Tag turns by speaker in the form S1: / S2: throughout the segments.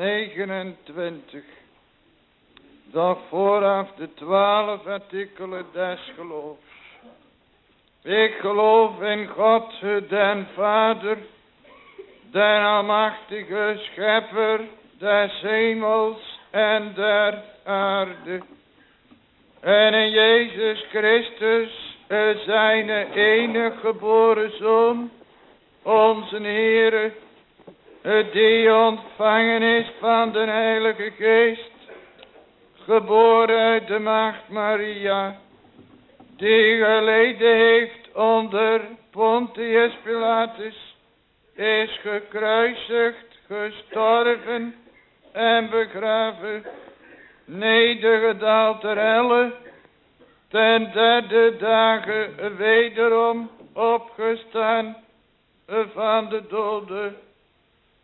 S1: 29. Dat vooraf de twaalf artikelen des geloofs. Ik geloof in God, den Vader, den almachtige schepper des hemels en der aarde. En in Jezus Christus, zijn enige geboren Zoon, onze Heere, die ontvangen is van de Heilige Geest, geboren uit de maagd Maria, die geleden heeft onder Pontius Pilatus, is gekruisigd, gestorven en begraven, nedergedaald ter helle, ten derde dagen wederom opgestaan van de doden,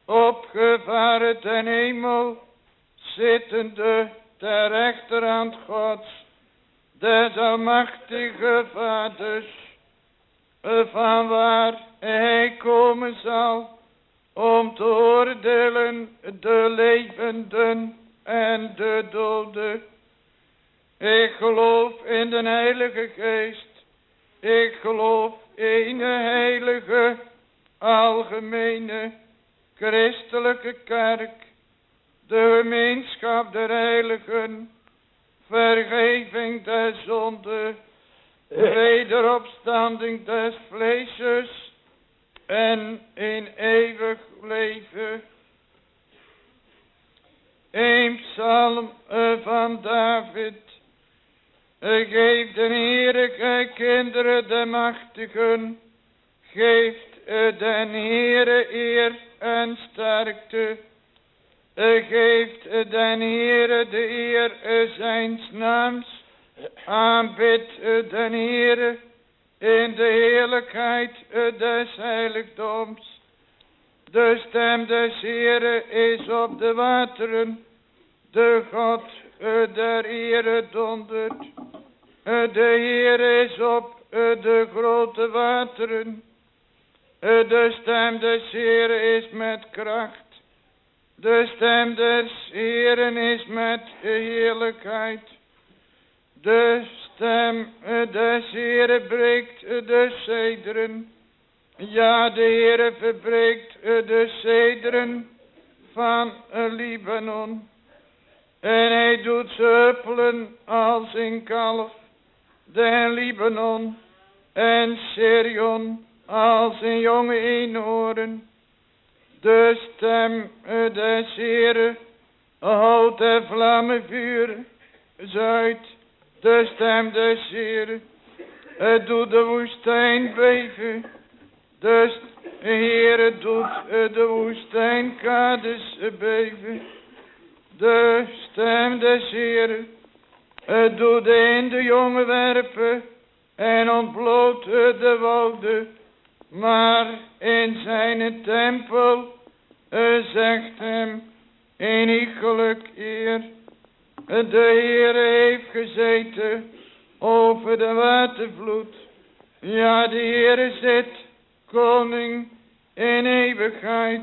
S1: opgevaren ten hemel, zittende ter rechterhand Gods, des almachtige vaders, van waar hij komen zal, om te oordelen de levenden en de doden. Ik geloof in de Heilige Geest. Ik geloof in de heilige, algemene, christelijke kerk. De gemeenschap der heiligen. Vergeving der zonde. Wederopstanding des vleesjes. En in eeuwig leven. Een psalm van David. Geef de Heere, kinderen de machtigen. Geeft den Heere eer en sterkte. Geeft den Heere de eer zijns naams. Aanbid den Heere in de heerlijkheid des heiligdoms. De stem des Heere is op de wateren. De God der Heere dondert. De Heer is op de grote wateren. De stem des Heeren is met kracht. De stem des Heeren is met heerlijkheid. De stem des Heeren breekt de cederen. Ja, de Heere verbreekt de cederen van Libanon. En hij doet ze huppelen als een kalf. De Libanon en Sirion als een jonge eenhoorn. De stem des Heere houdt de vlammen vuur zuid. De stem des het doet de woestijn beven. De Heere doet de woestijnkades beven. De stem des het doet in de jongen werpen en ontbloot de wouden. Maar in zijn tempel zegt hem inigelijk eer. De Heere heeft gezeten over de watervloed. Ja, de Heere zit koning in eeuwigheid.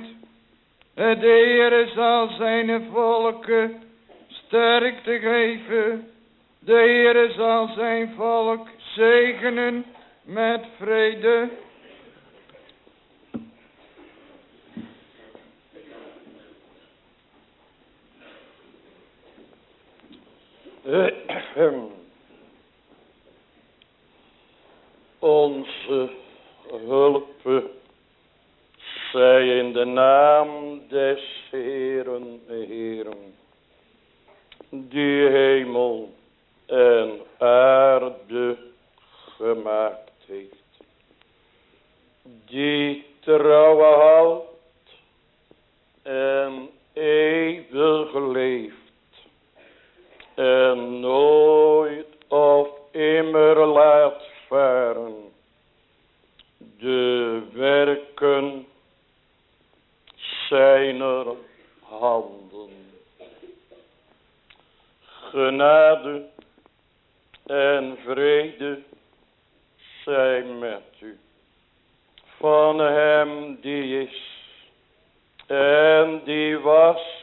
S1: De Heere zal zijn volken sterkte geven. De Heere zal zijn volk zegenen met vrede.
S2: Onze hulp zij in de naam des Heeren, Heeren, die hemel en aarde gemaakt heeft, die trouwe houdt en eeuwig leeft en nooit of immer laat varen de werken zijner handen. Genade en vrede zijn met u. Van hem die is en die was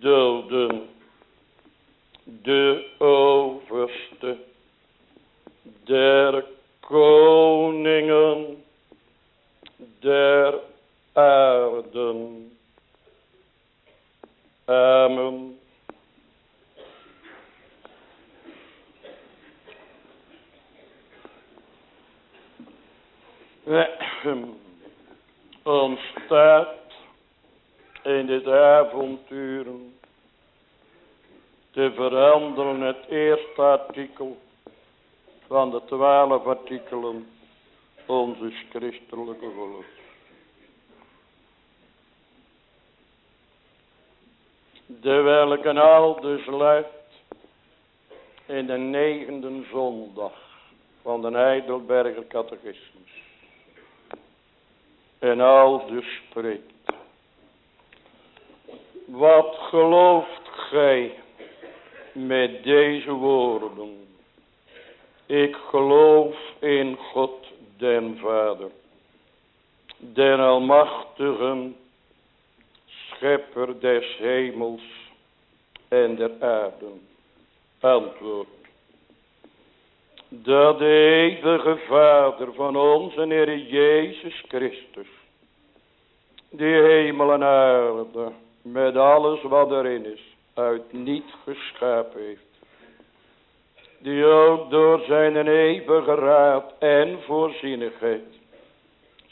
S2: doden, de overste der koningen der aarden. Amen. ontstaat in dit avonturen te veranderen het eerste artikel van de twaalf artikelen onze christelijke geloof. De welke al dus luidt in de negende zondag van de Heidelberger catechismus. En al dus spreekt. Wat gelooft gij met deze woorden? Ik geloof in God den Vader, den Almachtigen, Schepper des hemels en der aarde. Antwoord. Dat de eeuwige Vader van onze Heer Jezus Christus, die hemel en aarde, met alles wat erin is, uit niet geschapen heeft. Die ook door zijn eeuwige raad en voorzienigheid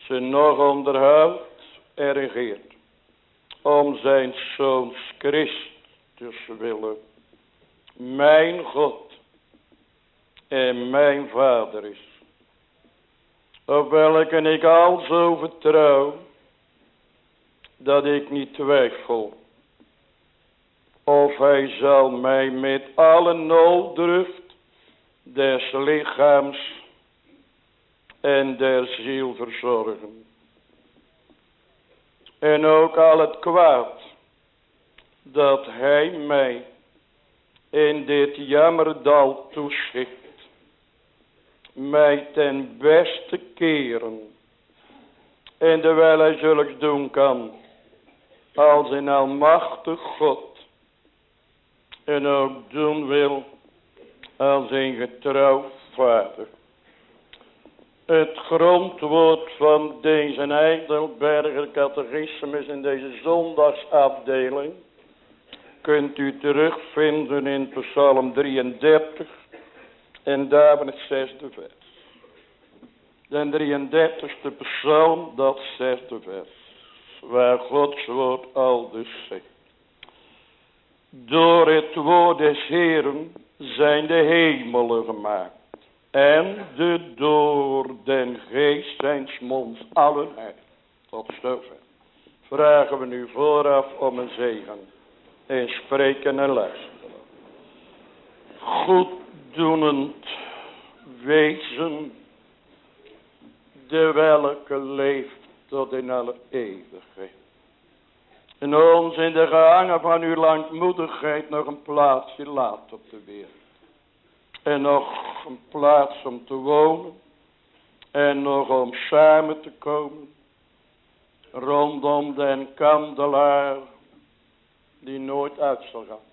S2: ze nog onderhoudt en regeert, om zijn zoons Christus willen, mijn God en mijn Vader is, op welke ik al zo vertrouw, dat ik niet twijfel, of hij zal mij met alle nooddruft des lichaams en der ziel verzorgen. En ook al het kwaad dat hij mij in dit jammerdal toeschikt, mij ten beste keren. En terwijl hij zulks doen kan, als een almachtig God, en ook doen wil als een getrouw vader. Het grondwoord van deze Heidelberger catechismus in deze zondagsafdeling kunt u terugvinden in Psalm 33 en daar het zesde vers. De 33ste psalm, dat zesde vers, waar Gods woord al dus zegt. Door het woord des Heeren zijn de hemelen gemaakt. En de door den geest zijn monds allen heilig. Tot zover. Vragen we nu vooraf om een zegen. En spreken en luisteren. Goeddoenend wezen. De welke leeft tot in alle eeuwigheid. En ons in de gehangen van uw langmoedigheid nog een plaatsje laat op de wereld. En nog een plaats om te wonen. En nog om samen te komen. Rondom den kandelaar die nooit uit zal gaan.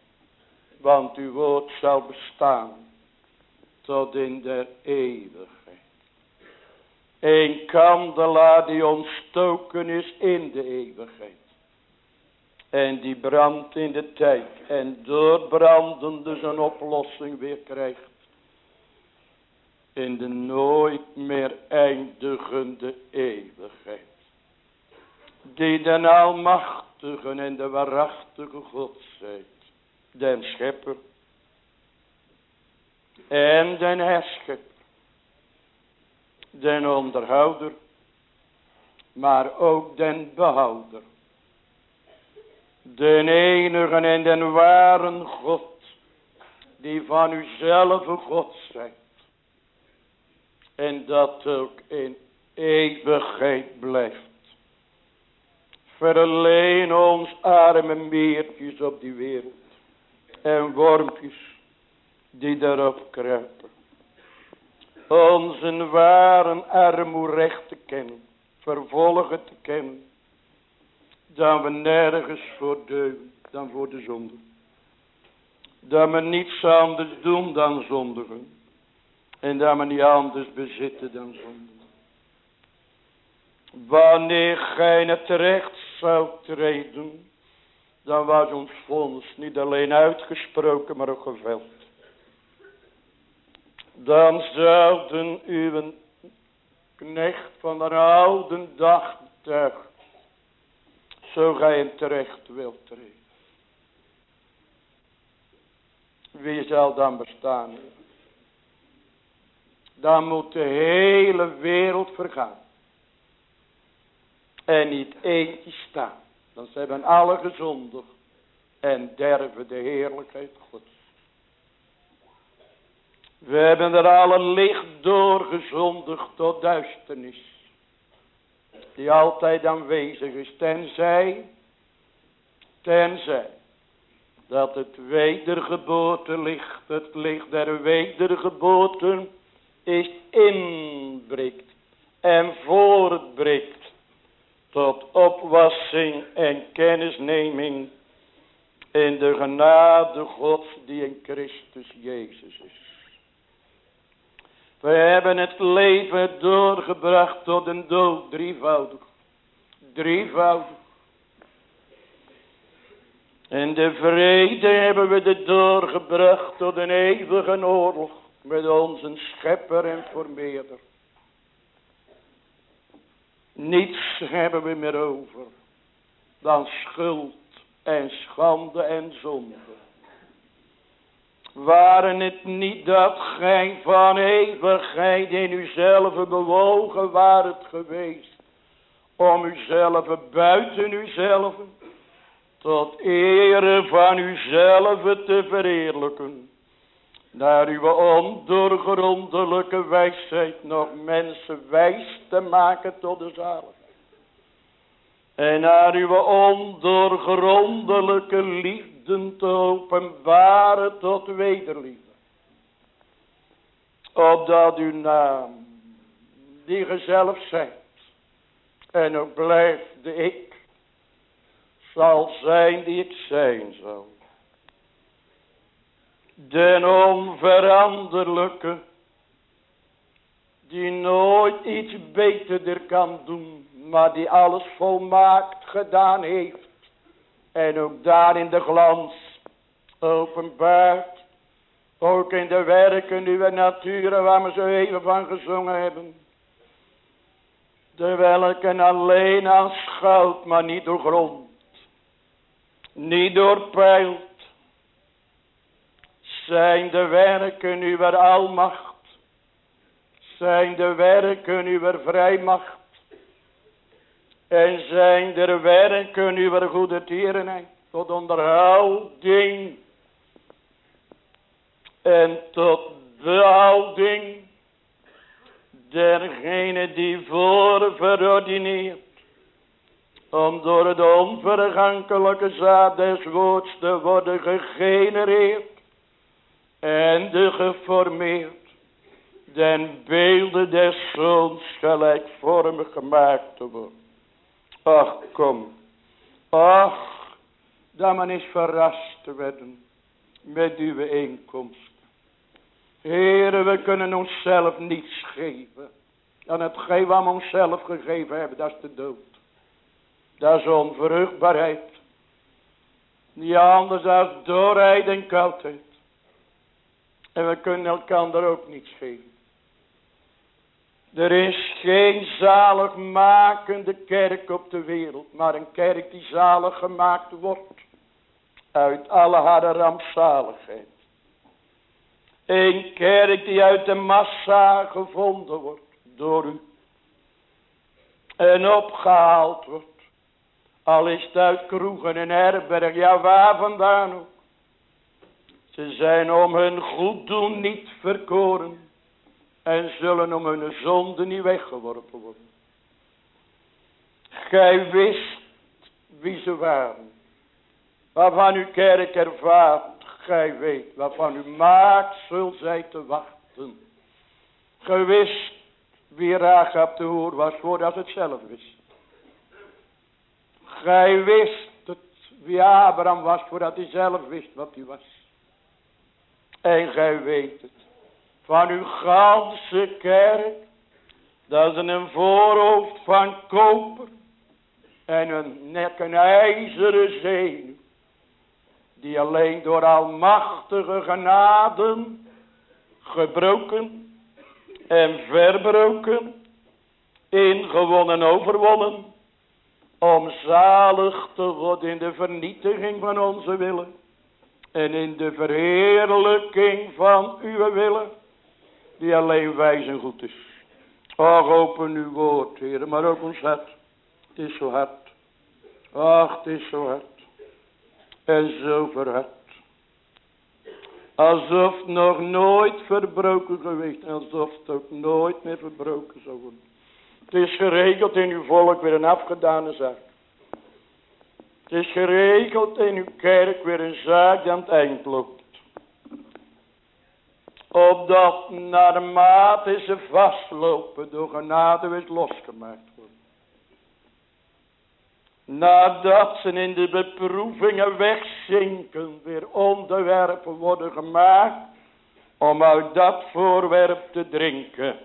S2: Want uw woord zal bestaan tot in de eeuwigheid. Een kandelaar die ontstoken is in de eeuwigheid. En die brandt in de tijd. En doorbrandende zijn oplossing weer krijgt. In de nooit meer eindigende eeuwigheid. Die den almachtige en de waarachtige God zijt. Den schepper. En den herschepper. Den onderhouder. Maar ook den behouder de enige en den ware God, die van uzelf God zijt. En dat ook in eeuwigheid blijft. Verleen ons arme meertjes op die wereld. En wormpjes die daarop kruipen. Onze ware armoerecht te kennen. Vervolgen te kennen. Dat we nergens voor deugen dan voor de zonde. Dat we niets anders doen dan zondigen. En dat we niet anders bezitten dan zondigen. Wanneer gij het terecht zou treden. Dan was ons vonnis niet alleen uitgesproken maar ook geveld. Dan zouden uw knecht van de oude dag tuigen. Zo gij in terecht wilt treden. Wie zal dan bestaan? Dan moet de hele wereld vergaan. En niet eentje staan. Dan zijn alle gezondig. En derven de heerlijkheid gods. We hebben er alle licht door gezondigd tot duisternis. Die altijd aanwezig is. Tenzij. Tenzij. Dat het wedergeboorte licht. Het licht der wedergeboorte. Is inbreekt. En voortbreekt tot opwassing en kennisneming in de genade Gods die in Christus Jezus is. We hebben het leven doorgebracht tot een dood, drievoudig. Drievoudig. En de vrede hebben we er doorgebracht tot een eeuwige oorlog met onze schepper en vermeerder. Niets hebben we meer over dan schuld en schande en zonde. Waren het niet dat gij van eeuwigheid in uzelf bewogen waart geweest. Om uzelf buiten uzelf tot ere van uzelf te verheerlijken naar uw ondoorgrondelijke wijsheid nog mensen wijs te maken tot de zaligheid. En naar uw ondoorgrondelijke liefde te openbaren tot wederliefde. Opdat uw naam, die gezellig zijt, en ook blijft de ik, zal zijn die ik zijn zal den onveranderlijke, die nooit iets beterder kan doen, maar die alles volmaakt gedaan heeft. En ook daar in de glans openbaart, ook in de werken uw natuur waar we zo even van gezongen hebben. De welke alleen aanschouwt, maar niet doorgrond, niet doorpeilt, zijn de werken uw almacht. Zijn de werken uw vrijmacht. En zijn de werken uw goede tierenheid. Tot onderhouding. En tot behouding. Dergene die voor verordineert. Om door het onvergankelijke zaad des woords te worden gegenereerd en de geformeerd, den beelden des zoons gelijkvormig gemaakt te worden. Ach, kom. Ach, dat men is verrast te werden met uw bijeenkomst. Heren, we kunnen onszelf niets geven. Dan hetgeen wat we onszelf gegeven hebben, dat is de dood. Dat is onvruchtbaarheid. Niet anders dan doorheid en koudheid. En we kunnen elkaar ook niets geven. Er is geen zaligmakende kerk op de wereld. Maar een kerk die zalig gemaakt wordt. Uit alle haar rampzaligheid. Een kerk die uit de massa gevonden wordt. Door u. En opgehaald wordt. Al is het uit kroegen en herberg, ja waar vandaan ook. Ze zijn om hun goed doen niet verkoren. En zullen om hun zonde niet weggeworpen worden. Gij wist wie ze waren. Waarvan uw kerk ervaart. Gij weet waarvan u maakt zult zij te wachten. Gij wist wie Rahab te horen was voordat het zelf wist. Gij wist het wie Abraham was voordat hij zelf wist wat hij was. En gij weet het. Van uw ganse kerk. Dat is een voorhoofd van koper. En een nek een ijzeren zenuw. Die alleen door almachtige genaden. Gebroken. En verbroken. Ingewonnen overwonnen. Om zalig te worden in de vernietiging van onze willen. En in de verheerlijking van uw willen. Die alleen wijs en goed is. Och, open uw woord, Heer, maar ook ons hart. Het is zo hard. Ach, het is zo hard. En zo verhard. Alsof het nog nooit verbroken geweest. Alsof het ook nooit meer verbroken zou worden. Het is geregeld in uw volk weer een afgedane zaak. Het is geregeld in uw kerk weer een zaak die aan het eind loopt. Opdat naarmate ze vastlopen door genade weer losgemaakt worden. Nadat ze in de beproevingen wegzinken weer onderwerpen worden gemaakt. Om uit dat voorwerp te drinken.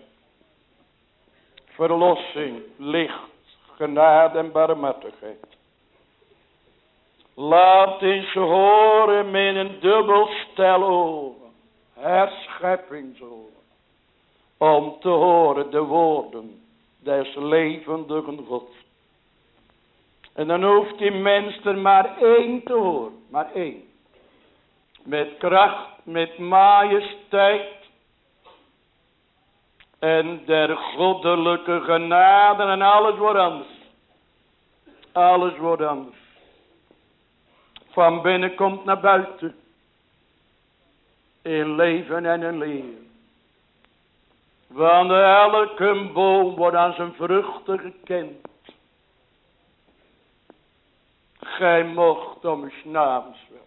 S2: Verlossing, licht, genade en barmhartigheid. Laat eens horen met een dubbel stel oren. Herscheppingsoren. Om te horen de woorden des levendigen God. En dan hoeft die mens er maar één te horen. Maar één. Met kracht, met majesteit. En der goddelijke genade en alles wordt anders. Alles wordt anders. Van binnen komt naar buiten. In leven en in leer. Want elke boom wordt aan zijn vruchten gekend. Gij mocht om uw naams willen.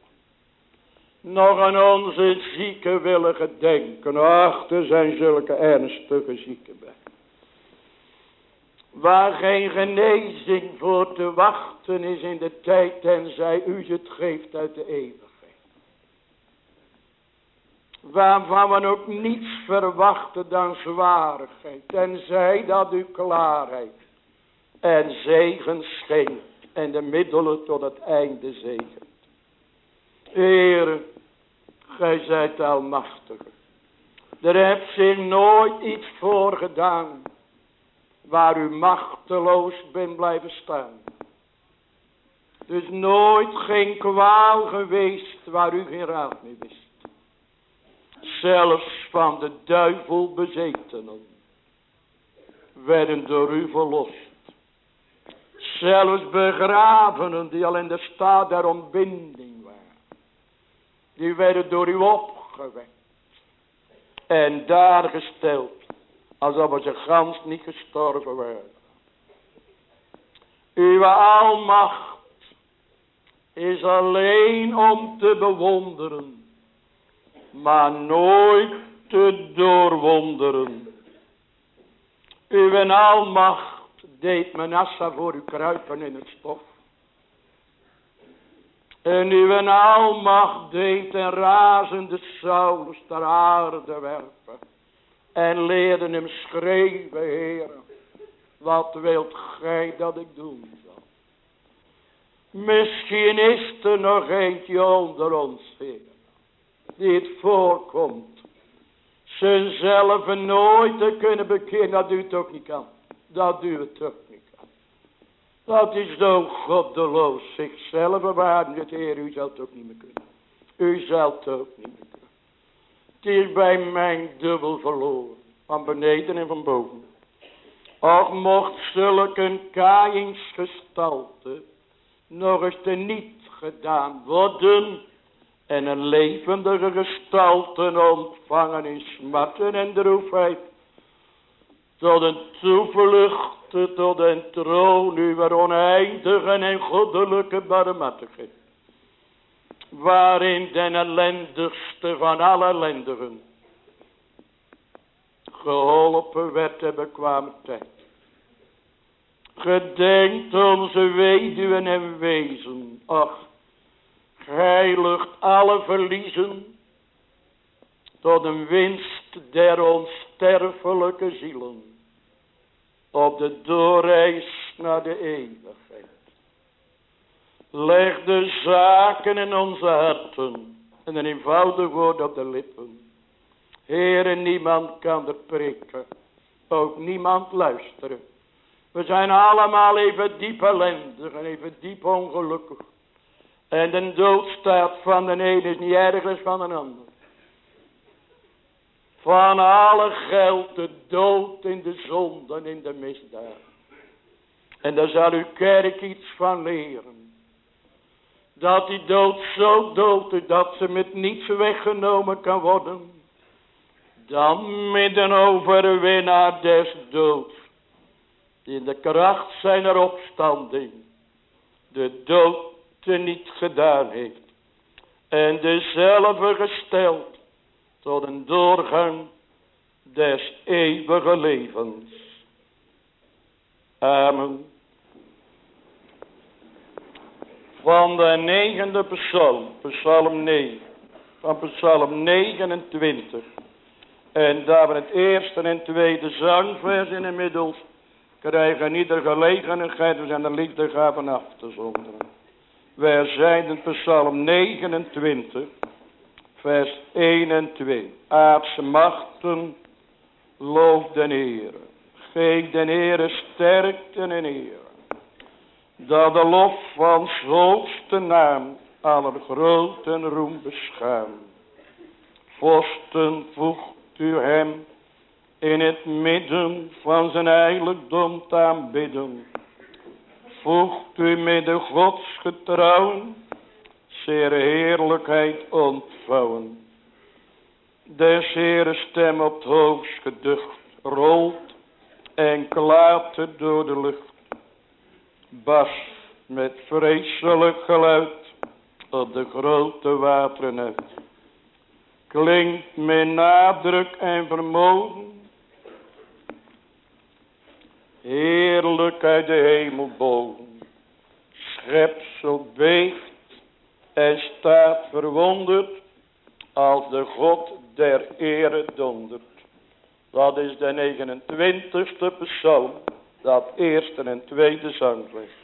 S2: Nog aan onze zieken willen gedenken. Ach, er zijn zulke ernstige zieken bij. Waar geen genezing voor te wachten is in de tijd tenzij u het geeft uit de eeuwigheid. Waarvan we ook niets verwachten dan zwarigheid. Tenzij dat u klaarheid en zegen schenkt. En de middelen tot het einde zegent. Heer, gij zijt almachtig. Er hebt zich nooit iets voor gedaan waar u machteloos bent blijven staan. Dus nooit geen kwaal geweest waar u geen raad mee wist. Zelfs van de duivel bezetenen werden door u verlost. Zelfs begravenen die al in de staat der ontbinding waren. Die werden door u opgewekt. En daar gesteld Alsof ze gans niet gestorven waren. Uw almacht is alleen om te bewonderen. Maar nooit te doorwonderen. Uw almacht deed Manasseh voor u kruipen in het stof. En uw almacht deed een razende Saulus ter aarde werpen. En leerde hem schreeuwen, Heer. Wat wilt gij dat ik doen zal? Misschien is er nog eentje onder ons, Heer. Die het voorkomt. Zijnzelf nooit te kunnen bekeren. Dat u het ook niet kan. Dat u het ook niet kan. Dat is zo goddeloos. Zichzelf bewaren. Het Heer, u het ook niet meer kunnen. U het ook niet meer kunnen. Het is bij mij dubbel verloren. Van beneden en van boven. Och mocht zulke een kaajingsgestalte. nog eens te niet gedaan worden en een levendige gestalte ontvangen in smarten en droefheid, tot een toevlucht tot een troon uw oneindige en goddelijke barmhartigheid, waarin den ellendigste van alle ellendigen geholpen werd de bekwame tijd. Gedenkt onze weduwen en wezen, ach, heiligt alle verliezen tot een winst der onsterfelijke zielen op de doorreis naar de eeuwigheid. Leg de zaken in onze harten en een eenvoudig woord op de lippen. Heere, niemand kan er prikken, ook niemand luisteren. We zijn allemaal even diep ellendig en even diep ongelukkig. En de doodstaat van de een is niet ergens van een ander. Van alle geld de dood in de zonde en in de misdaad. En daar zal uw kerk iets van leren. Dat die dood zo dood is dat ze met niets weggenomen kan worden. Dan met een overwinnaar des doods. In de kracht zijn opstanding. De dood te niet gedaan heeft. En dezelfde gesteld tot een doorgang des eeuwige levens. Amen. Van de negende psalm, psalm 9, van psalm 29. En daar we het eerste en tweede zangvers in inmiddels krijgen ieder gelegenheid, we zijn de liefde gaven af te zonderen. Wij in psalm 29, vers 1 en 2. Aardse machten, loof den Heer. Geef den Heer sterkte en eer. Dat de lof van hoogste naam aller groot en roem beschaam. Vorsten voegt u hem in het midden van zijn heiligdom te aanbidden voegt u met de gods getrouwen, zeer heerlijkheid ontvouwen. Des Heere stem op het hoogst geducht, rolt en klaart door de lucht. Bas met vreselijk geluid op de grote wateren uit. Klinkt met nadruk en vermogen Heerlijk uit de hemel boven. Schepsel beeft en staat verwonderd als de God der ere dondert. Dat is de 29ste psalm, dat eerste en tweede zangles.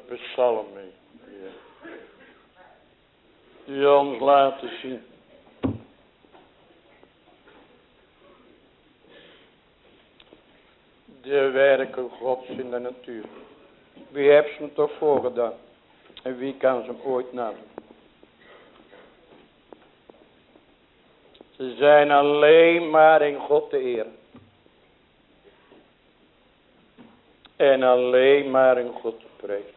S2: Psalmen. Ja. Die ons laten zien. De werken gods in de natuur. Wie heeft ze hem toch voorgedaan? En wie kan ze hem ooit nadoen? Ze zijn alleen maar in God te eer. En alleen maar in God te prijzen.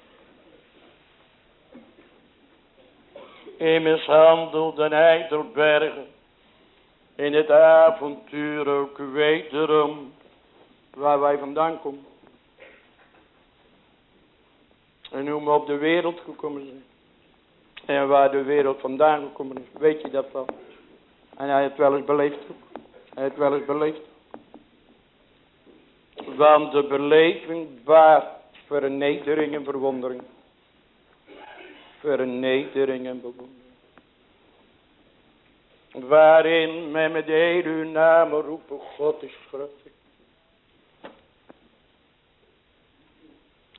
S2: Immers handelde hij door bergen. In het avontuur ook wederom. Waar wij vandaan komen. En hoe we op de wereld gekomen zijn. En waar de wereld vandaan gekomen is. Weet je dat wel? En hij heeft wel eens beleefd. Hij heeft wel eens beleefd. Want de beleving waard vernedering en verwondering. Vernedering en bewondering. Waarin men met heel uw naam roepen, God is groot.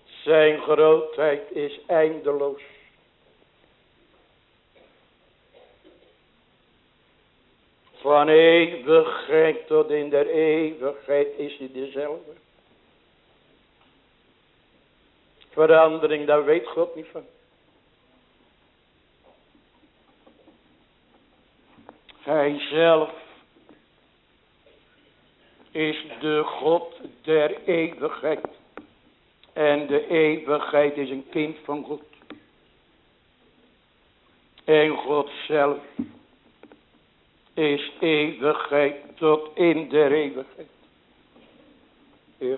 S2: Zijn grootheid is eindeloos. Van eeuwigheid tot in der eeuwigheid is hij dezelfde. Verandering, daar weet God niet van. Hij zelf is de God der eeuwigheid. En de eeuwigheid is een kind van God. En God zelf is eeuwigheid tot in de eeuwigheid. Ja.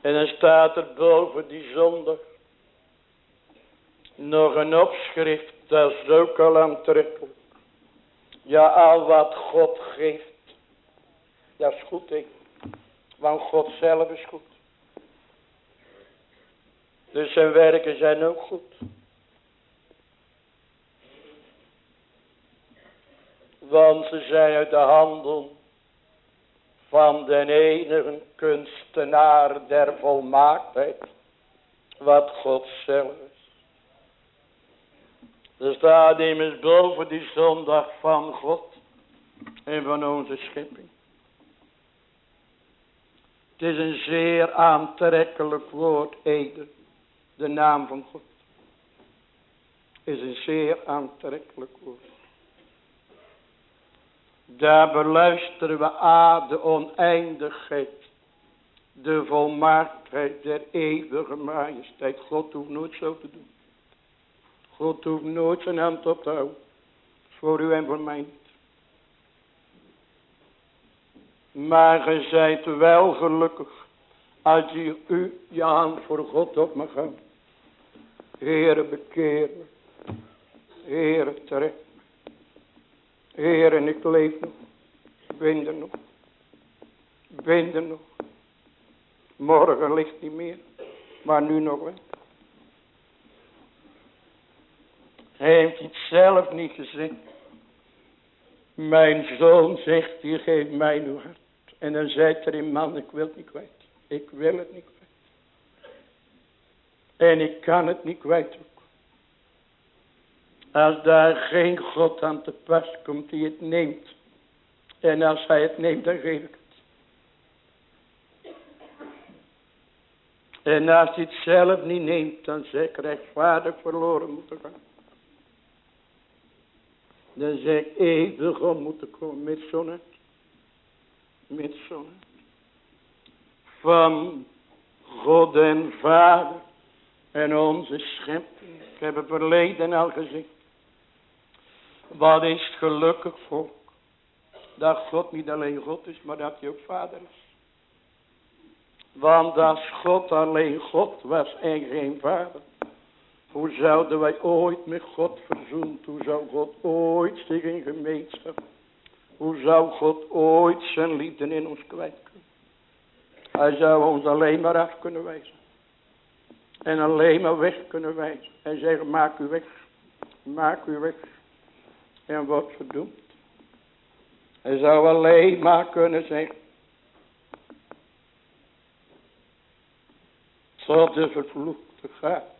S2: En dan staat er boven die zondag nog een opschrift, dat is ook al aantrekkelijk. Ja, al wat God geeft, dat is goed, hè? want God zelf is goed. Dus zijn werken zijn ook goed. Want ze zijn uit de handen van de enige kunstenaar der volmaaktheid. Wat God zelf is. Er staat immers boven die zondag van God en van onze schepping. Het is een zeer aantrekkelijk woord, Ede. De naam van God. Is een zeer aantrekkelijk woord. Daar beluisteren we aan de oneindigheid. De volmaaktheid der eeuwige majesteit. God hoeft nooit zo te doen. God hoeft nooit zijn hand op te houden. Voor u en voor mij. Maar je zijt wel gelukkig. Als je u je hand voor God op mag houden. Heere bekeer me. Heere Heer, en ik leef nog. Ik ben er nog. Ik ben er nog. Morgen ligt niet meer. Maar nu nog wel. Hij heeft het zelf niet gezegd. Mijn zoon zegt, hier geef mij uw hart. En dan zei er een man, ik wil het niet kwijt. Ik wil het niet kwijt. En ik kan het niet kwijt als daar geen God aan te pas komt die het neemt. En als hij het neemt, dan geef ik het. En als hij het zelf niet neemt, dan zeg ik rechtvaardig verloren moeten gaan. Dan zeg ik eeuwig moeten komen met zo'n Met zo'n Van God en Vader en onze schepping. Ik heb het verleden al gezegd. Wat is het gelukkig volk. Dat God niet alleen God is, maar dat hij ook vader is. Want als God alleen God was en geen vader. Hoe zouden wij ooit met God verzoend? Hoe zou God ooit zich in gemeenschap? Hoe zou God ooit zijn liefde in ons kwijt kunnen? Hij zou ons alleen maar af kunnen wijzen. En alleen maar weg kunnen wijzen. En zeggen maak u weg. Maak u weg en wordt verdoemd. Hij zou alleen maar kunnen zeggen. tot de vervloekte gaat.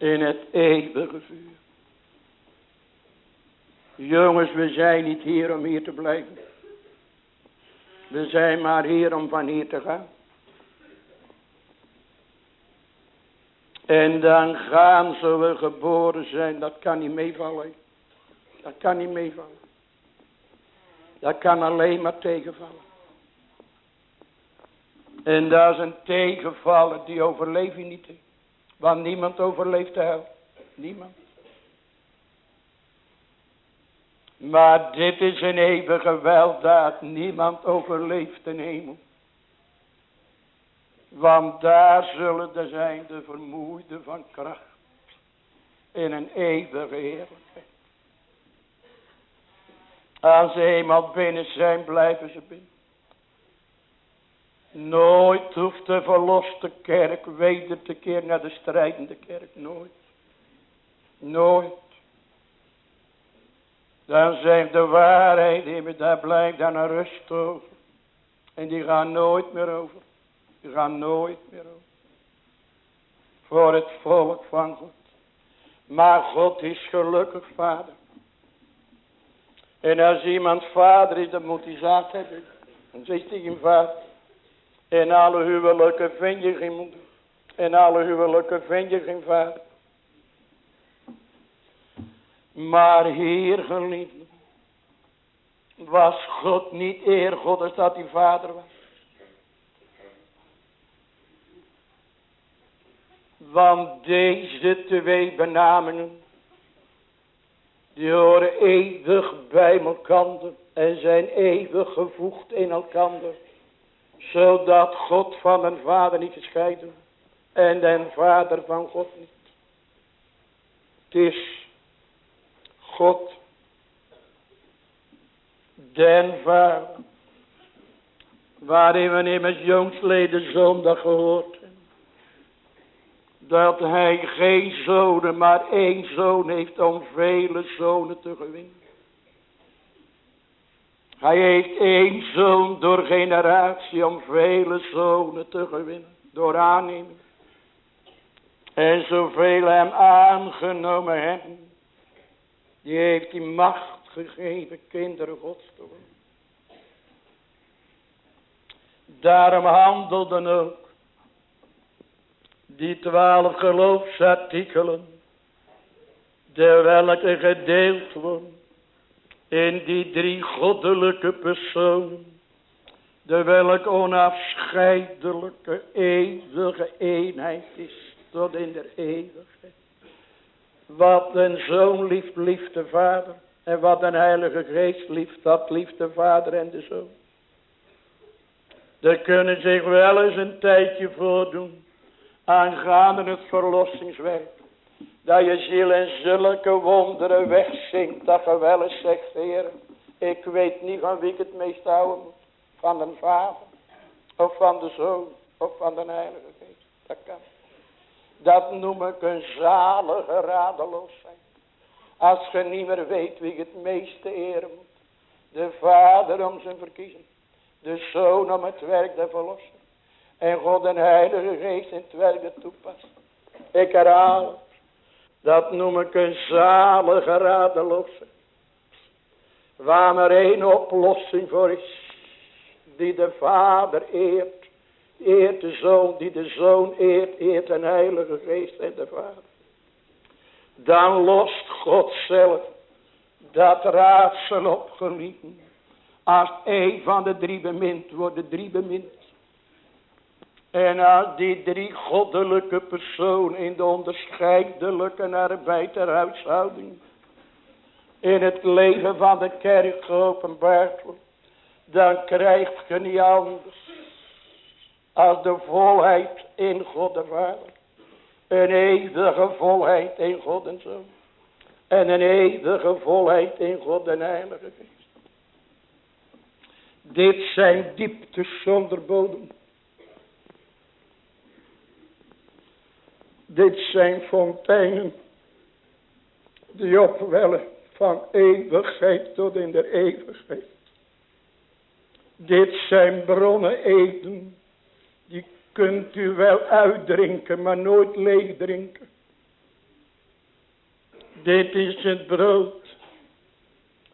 S2: In het eeuwige vuur. Jongens, we zijn niet hier om hier te blijven. We zijn maar hier om van hier te gaan. En dan gaan ze we geboren zijn. Dat kan niet meevallen. Dat kan niet meevallen. Dat kan alleen maar tegenvallen. En dat is een tegenvallen die overleef je niet. Want niemand overleeft de hel. Niemand. Maar dit is een eeuwige weldaad. Niemand overleeft de hemel. Want daar zullen er zijn de vermoeide van kracht. In een eeuwige heerlijkheid. Als ze eenmaal binnen zijn, blijven ze binnen. Nooit hoeft de verloste kerk weder te keren naar de strijdende kerk. Nooit. Nooit. Dan zegt de waarheid, daar blijft dan een rust over. En die gaan nooit meer over. Die gaan nooit meer over. Voor het volk van God. Maar God is gelukkig vader. En als iemand vader is, dan moet hij zaad hebben. Dan zegt hij vader. In alle huwelijken vind je geen moeder. In alle huwelijken vind je geen vader. Maar hier geliefde. Was God niet eer God dat hij vader was. Want deze twee benamingen. Die horen eeuwig bij elkaar. En zijn eeuwig gevoegd in elkaar zodat God van een vader niet gescheiden. En den vader van God niet. Het is God. Den vader. Waarin we immers jongsleden zondag gehoord. Dat hij geen zonen, maar één zoon heeft om vele zonen te gewinnen. Hij heeft één zoon door generatie om vele zonen te gewinnen. Door aanneming. En zoveel hem aangenomen hebben. Die heeft die macht gegeven kinderen gods te worden. Daarom handelden ook die twaalf geloofsartikelen. De welke gedeeld worden in die drie goddelijke personen. De welk onafscheidelijke eeuwige eenheid is tot in de eeuwigheid. Wat een zoon lief lief de vader. En wat een heilige geest lief dat lief de vader en de zoon. Er kunnen zich wel eens een tijdje voordoen. Aangaande het verlossingswerk. Dat je ziel in zulke wonderen wegzinkt. Dat je wel eens zegt, Heer. Ik weet niet van wie ik het meest houden moet. Van de Vader. Of van de Zoon. Of van de Heilige Geest. Dat kan. Dat noem ik een zalige radeloosheid. Als je niet meer weet wie het meeste eren moet. De Vader om zijn verkiezen. De Zoon om het werk der verlossen. En God en Heilige Geest in het werk der toepassen. Ik herhaal dat noem ik een zalige radeloze. Waar maar één oplossing voor is. Die de vader eert. Eert de zoon. Die de zoon eert. Eert een heilige geest en de vader. Dan lost God zelf. Dat raadsel opgelieten. Als een van de drie bemind wordt. De drie bemind. En als die drie goddelijke personen in de onderscheidelijke arbeid der huishouding. In het leven van de kerk geopenbaard. Dan krijg je niet anders. Als de volheid in God de Vader. Een eeuwige volheid in God en Zoon. En een eeuwige volheid in God en Heilige Geest. Dit zijn dieptes zonder bodem. Dit zijn fonteinen die opwellen van eeuwigheid tot in de eeuwigheid. Dit zijn bronnen eden die kunt u wel uitdrinken, maar nooit leeg drinken. Dit is het brood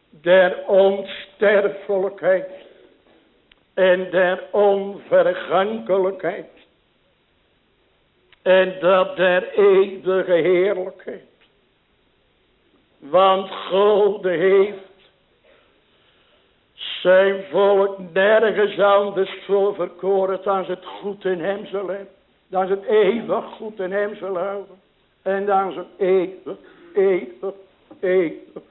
S2: der onsterfelijkheid en der onvergankelijkheid en dat der eeuwige heerlijkheid. Want God heeft zijn volk nergens anders voor verkoren dan ze het goed in hem zullen hebben. Dan ze het eeuwig goed in hem zullen houden. En dan ze eeuwig, eeuwig, eeuwig.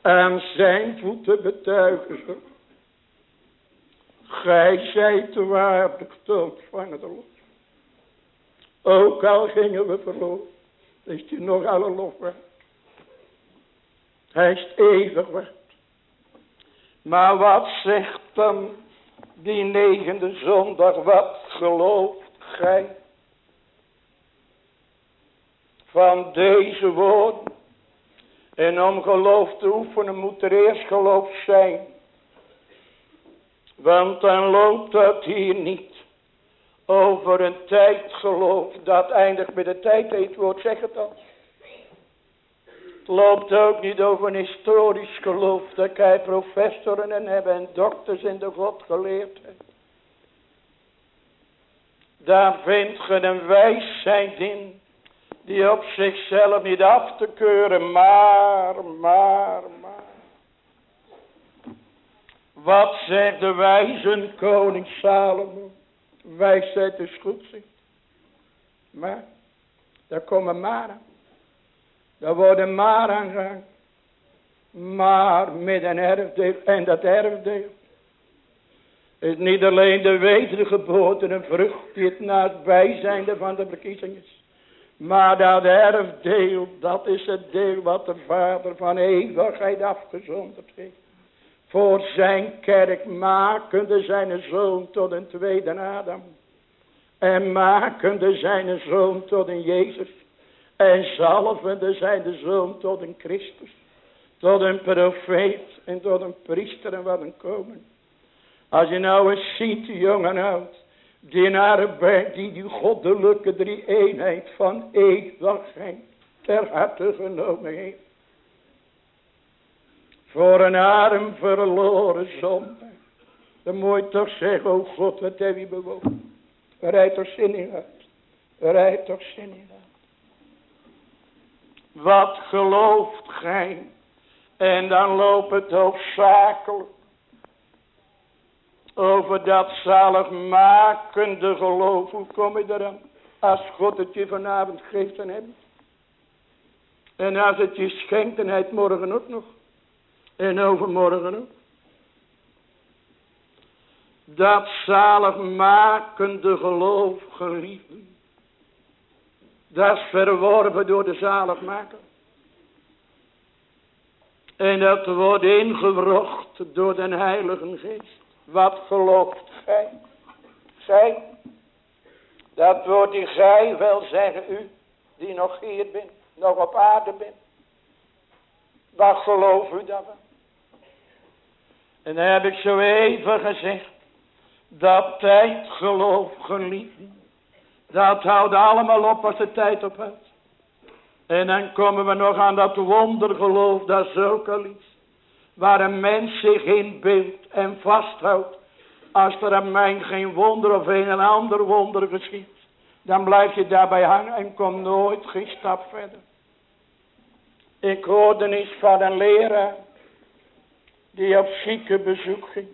S2: Aan zijn voeten betuigen ze. Gij zijt waardig te ontvangen de lof. Ook al gingen we verloren is hij nog alle lof. Hij is eeuwig. Maar wat zegt dan die negende zondag, wat gelooft gij van deze woorden? En om geloof te oefenen moet er eerst geloof zijn. Want dan loopt dat hier niet over een tijdgeloof dat eindigt met de tijd zeg het al. Het loopt ook niet over een historisch geloof dat hij professoren en hebben en dokters in de God geleerd. Daar vindt je een wijsheid in die op zichzelf niet af te keuren, maar, maar. Wat zegt de wijze koning Salomo? Wijsheid is goed. Maar, daar komen maren. Daar worden maren aangehangen. Maar met een erfdeel. En dat erfdeel is niet alleen de wedergeboorte, een vrucht die het na het van de verkiezing is. Maar dat erfdeel, dat is het deel wat de Vader van eeuwigheid afgezonderd heeft voor zijn kerk makende zijn zoon tot een tweede Adam. En makende zijn zoon tot een Jezus. En zalvende zijn zoon tot een Christus. Tot een profeet en tot een priester en wat een komen. Als je nou eens ziet, jong en oud. Die naar die die goddelijke drie eenheid van eeuwigheid ter harte genomen heeft. Voor een arm verloren zonde. Dan moet je toch zeggen, oh God, wat heb je bewogen. Rijd toch zin in. Rijd toch zin in. Wat gelooft gij? En dan loopt het hoofdzakelijk over dat zaligmakende geloof. Hoe kom je eraan? Als God het je vanavond geeft en hebt. En als het je schenkt en hij het morgen ook nog. En overmorgen ook. Dat zaligmakende geloof geliefden. Dat is verworven door de zaligmaker. En dat wordt ingewrocht door de heilige geest. Wat gelooft gij? Zij. Dat wordt die gij wel zeggen u. Die nog hier bent. Nog op aarde bent. Wat geloof u daarvan? En dan heb ik zo even gezegd. Dat tijdgeloof geliefden. Dat houdt allemaal op als de tijd op houdt. En dan komen we nog aan dat wondergeloof. Dat is iets. Waar een mens zich in beeld en vasthoudt. Als er aan mij geen wonder of een ander wonder geschiet. Dan blijf je daarbij hangen en komt nooit geen stap verder. Ik hoorde eens van een leraar die op ziekenbezoek ging.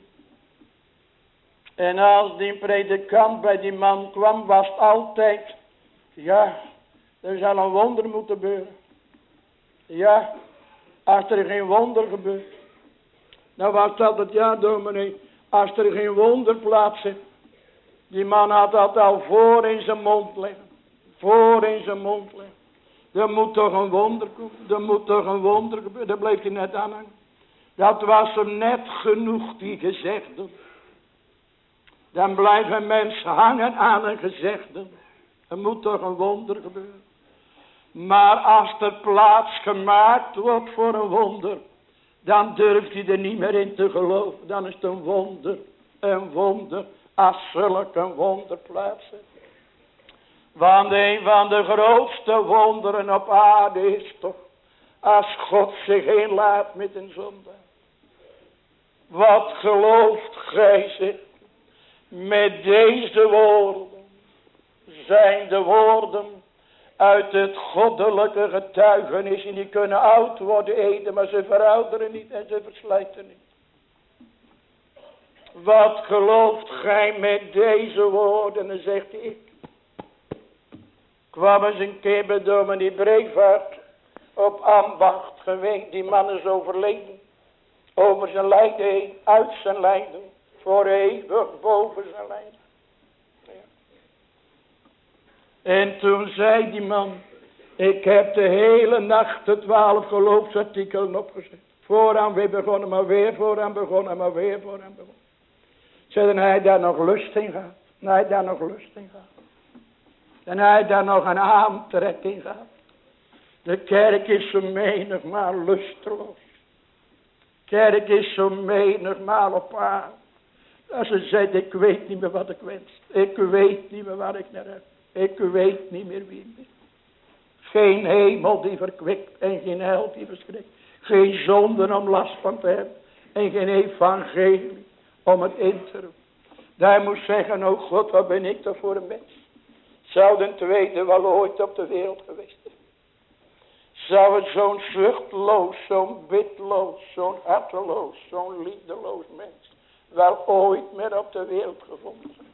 S2: En als die predikant bij die man kwam, was het altijd, ja, er zal een wonder moeten gebeuren. Ja, als er geen wonder gebeurt. Nou was het, ja dominee, als er geen wonder plaatsen. Die man had dat al voor in zijn mond liggen. Voor in zijn mond liggen. Er moet toch een wonder komen. Er moet toch een wonder gebeuren. Daar bleef hij net aan hangen. Dat was hem net genoeg, die gezegde. Dan blijven mensen hangen aan een gezegde. Er moet toch een wonder gebeuren. Maar als er plaats gemaakt wordt voor een wonder. Dan durft hij er niet meer in te geloven. Dan is het een wonder. Een wonder. Als zulk een wonder plaatsen. Want een van de grootste wonderen op aarde is toch. Als God zich inlaat met een zonde. Wat gelooft gij zich met deze woorden? Zijn de woorden uit het goddelijke getuigenis. En die kunnen oud worden eten, maar ze verouderen niet en ze verslijten niet. Wat gelooft gij met deze woorden? En zegt hij, ik kwam eens een keer bij dominee Brevaart op ambacht geweest. Die man is overleden. Over zijn lijden heen, uit zijn lijden. Voor eeuwig boven zijn lijden. En toen zei die man, ik heb de hele nacht de twaalf geloofsartikelen opgezet. Vooraan weer begonnen, maar weer vooraan begonnen, maar weer vooraan begonnen. Zodat hij daar nog lust in gaat. En hij daar nog lust in gaat. En hij daar nog een aantrekking gaat. De kerk is zo menigmaal lusteloos. Kerk is zo menigmaal op aarde. Als ze zegt, ik weet niet meer wat ik wens. Ik weet niet meer waar ik naar heb. Ik weet niet meer wie ik ben. Geen hemel die verkwikt en geen hel die verschrikt. Geen zonde om last van te hebben. En geen evangelie om het in te roepen. Daar moest zeggen, oh God, wat ben ik toch voor een mens. De tweede wel ooit op de wereld geweest. Zou het zo'n zuchtloos, zo'n bidloos, zo'n harteloos, zo'n liefdeloos mens wel ooit meer op de wereld gevonden zijn.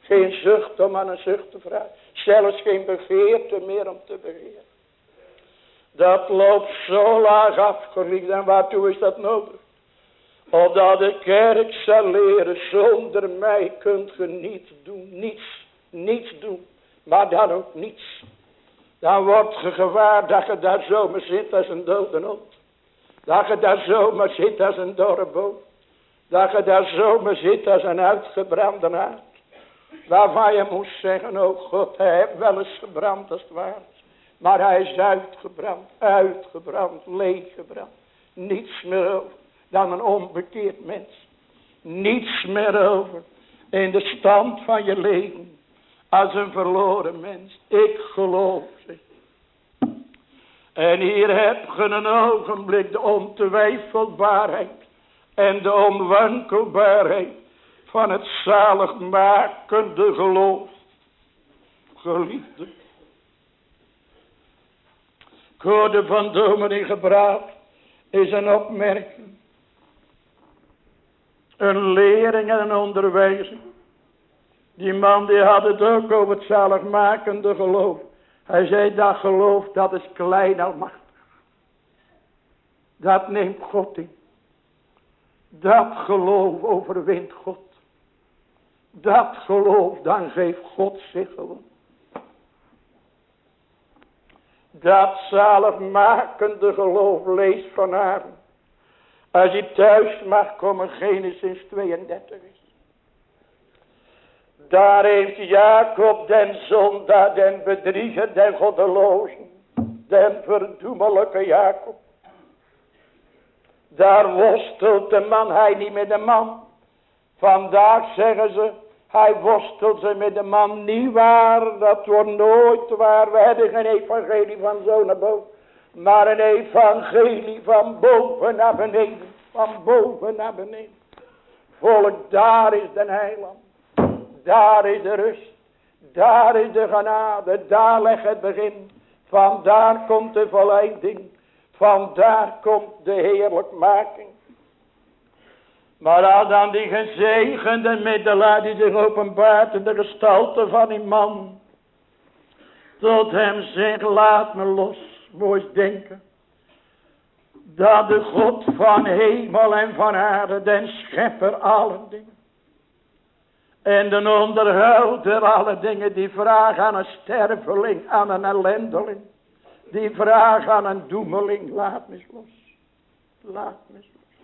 S2: Geen zucht om aan een zucht te vragen. Zelfs geen begeerte meer om te begeren. Dat loopt zo laag af, geliefd. En waartoe is dat nodig? Opdat de kerk zal leren, zonder mij kunt ge niets doen. Niets, niets doen. Maar dan ook niets. Dan wordt ge gewaar dat je daar zomaar zit als een dode hond. Dat je daar zomaar zit als een dorre boom. Dat je daar zomaar zit als een uitgebrande naad. Waarvan je moest zeggen, oh God, hij heeft wel eens gebrand als het ware. Maar hij is uitgebrand, uitgebrand, leeggebrand. Niets meer over dan een onbekeerd mens. Niets meer over in de stand van je leven. Als een verloren mens. Ik geloof zich. En hier heb je een ogenblik de ontwijfelbaarheid. En de onwankelbaarheid van het zaligmakende geloof. Geliefde. Ik hoorde van dominee gebracht is een opmerking. Een lering en een onderwijzing. Die man die had het ook over het zaligmakende geloof. Hij zei dat geloof dat is klein almachtig. Dat neemt God in. Dat geloof overwint God. Dat geloof, dan geeft God zich gewoon. Dat zaligmakende geloof leest vanavond. Als je thuis mag komen, Genesis 32 is. Daar heeft Jacob den zondaar, den bedrieger, den goddelozen, den verdoemelijke Jacob. Daar worstelt de man, hij niet met de man. Vandaag zeggen ze, hij worstelt ze met de man. Niet waar, dat wordt nooit waar. We hebben geen evangelie van zo naar boven. Maar een evangelie van boven naar beneden. Van boven naar beneden. Volk, daar is de heiland. Daar is de rust. Daar is de genade. Daar ligt het begin. Vandaar komt de verleiding. Vandaar komt de heerlijkmaking. Maar als dan die gezegende middelaar die zich openbaart in de gestalte van die man. Tot hem zegt, laat me los, moest denken. Dat de God van hemel en van aarde, den schepper alle dingen. En de onderhouder alle dingen, die vragen aan een sterveling, aan een ellendeling. Die vragen aan een doemeling, laat me los. Laat me los.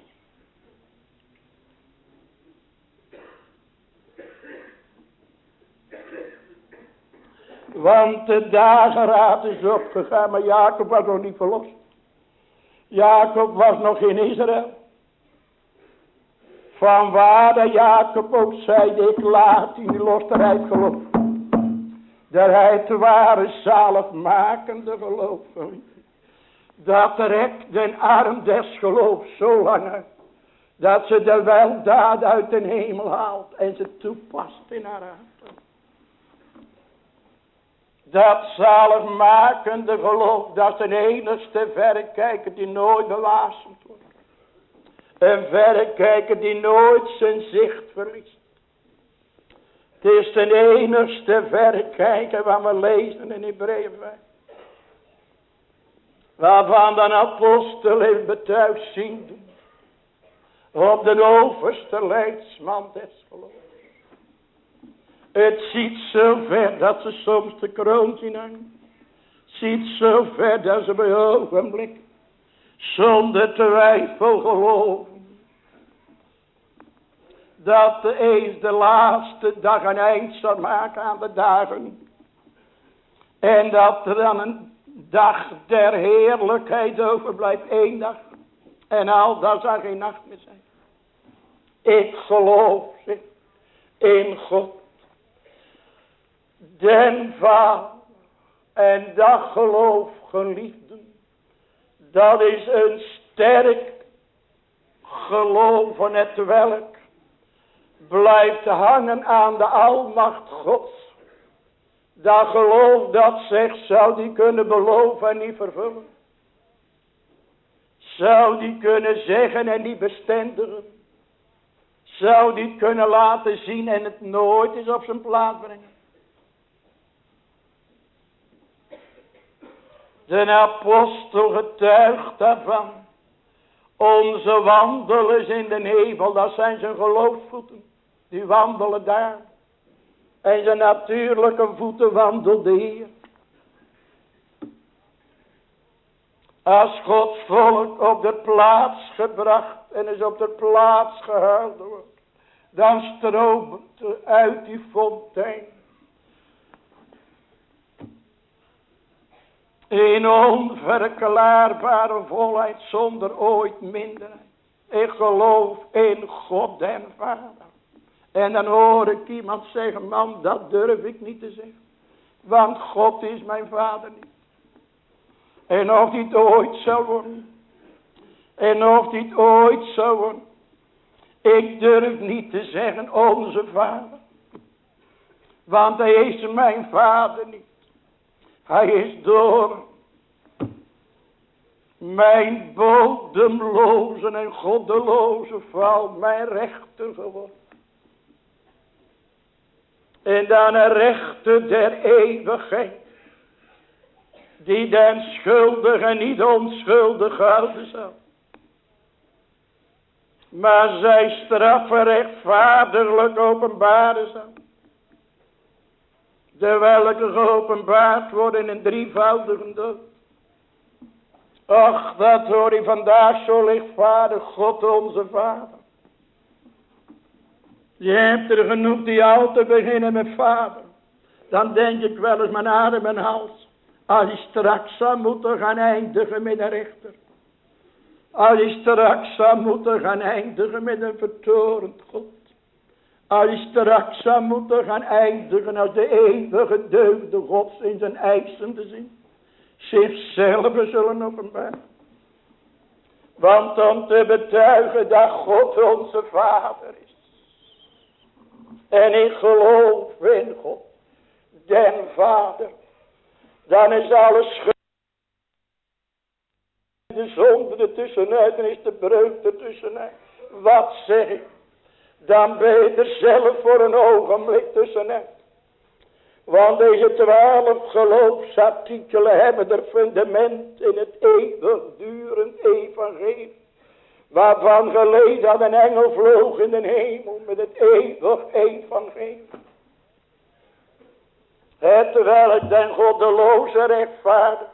S2: Want de dageraad is opgegaan, maar Jacob was nog niet verlost. Jacob was nog in Israël. Van waar Jacob ook zei, ik laat in die losterheid geloof. Dat hij het ware zaligmakende geloof Dat rekt den arm des geloofs zo lang. Dat ze de weldaad uit de hemel haalt en ze toepast in haar hart. Dat zaligmakende geloof, dat is de enigste verrekijker die nooit belazerd wordt. Een verrekijker die nooit zijn zicht verliest. Het is de enigste verrekijker waar we lezen in Hebreeën 5. Waarvan de apostel in betuigd zien op de overste leidsman des geloofs. Het ziet zo ver dat ze soms de kroon zien hangen. Ziet zo ver dat ze bij ogenblik zonder twijfel geloven. Dat eens de laatste dag een eind zal maken aan de dagen. En dat er dan een dag der heerlijkheid overblijft. één dag. En al dat zal geen nacht meer zijn. Ik geloof in God. Den Vader. En dat geloof geliefden. Dat is een sterk geloof van het welk blijft hangen aan de almacht Gods. Dat geloof dat zegt, zou die kunnen beloven en niet vervullen. Zou die kunnen zeggen en niet bestendigen. Zou die kunnen laten zien en het nooit eens op zijn plaats brengen. De apostel getuigt daarvan. Onze wandelen in de nevel, dat zijn zijn geloofsvoeten. Die wandelen daar. En zijn natuurlijke voeten wandelt de Heer. Als Gods volk op de plaats gebracht en is op de plaats gehouden wordt. Dan stroomt uit die fontein. In onverklaarbare volheid zonder ooit minderheid. Ik geloof in God en Vader. En dan hoor ik iemand zeggen, man dat durf ik niet te zeggen. Want God is mijn vader niet. En of het ooit zal worden. En of het ooit zal worden. Ik durf niet te zeggen onze vader. Want hij is mijn vader niet. Hij is door mijn bodemloze en goddeloze val mijn rechter geworden. En dan een rechter der eeuwigheid die den schuldige niet onschuldig houden zal. Maar zij straffen rechtvaardiglijk openbaren zal. De welke geopenbaard worden in een drievoudige dood. Och, dat hoor je vandaag zo lichtvaardig, God onze Vader. Je hebt er genoeg die altijd beginnen met Vader. Dan denk ik wel eens mijn adem en hals. Als je straks zou moeten gaan eindigen met een rechter. Als je straks zou moeten gaan eindigen met een vertorend God. Als straks zou moeten gaan eindigen als de eeuwige deugde gods in zijn eisende zin. Zichzelf zullen openbaren. Want om te betuigen dat God onze Vader is. En ik geloof in God. Den Vader dan is alles. De zonde ertussenuit en is de breuk ertussenuit. Wat zeg ik? Dan ben je er zelf voor een ogenblik tussenuit. Want deze twaalf geloofsartikelen hebben er fundament in het eeuwigdurend evangelie. Waarvan geleden dat een engel vloog in de hemel met het eeuwig evangelie. Het welk den goddeloze rechtvaardigt.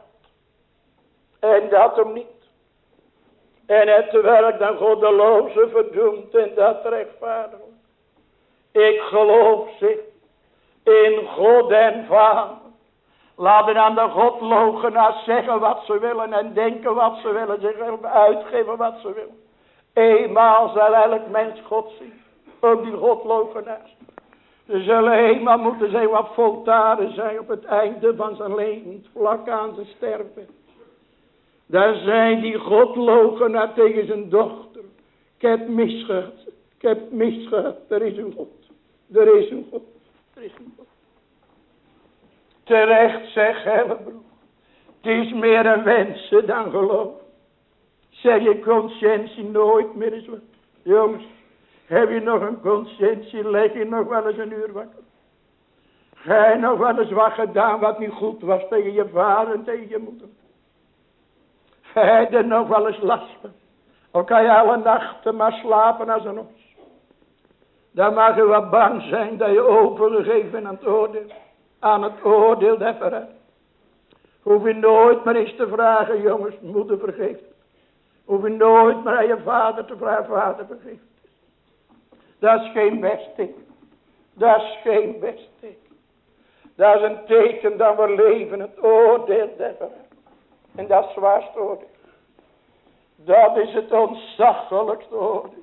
S2: En dat hem niet. En het welk den goddeloze verdoemt en dat rechtvaardigt. Ik geloof zich in God en Vader. Laten aan de godlogenaars zeggen wat ze willen en denken wat ze willen. Ze uitgeven wat ze willen. Eenmaal zal elk mens God zien. Ook die godlogenaars. Ze zullen eenmaal moeten zijn wat voltaren zijn op het einde van zijn leven. Vlak aan zijn sterven. Daar zijn die godlogenaar tegen zijn dochter. Ik heb misgehad. Ik heb misgehad. Er is een God. Er is een God. Er is een God. Terecht zeg Hellebroek. Het is meer een wensen dan geloof. Zeg je conscientie nooit meer eens wat. Jongens, heb je nog een conscientie? Leg je nog wel eens een uur wakker? Ga je nog wel eens wat gedaan wat niet goed was tegen je vader en tegen je moeder? Ga je nog wel eens last? Of kan je alle nachten maar slapen als een os? Dan mag je wat bang zijn dat je overgegeven aan het oordeel. Aan het oordeel der verre. Hoef je nooit meer eens te vragen, jongens, moeder vergeeft. Hoef je nooit meer aan je vader te vragen, vader vergeeft. Dat is geen best Dat is geen best Dat is een teken dat we leven het oordeel der verre. En dat is zwaarste oordeel. Dat is het ontzaglijkste oordeel.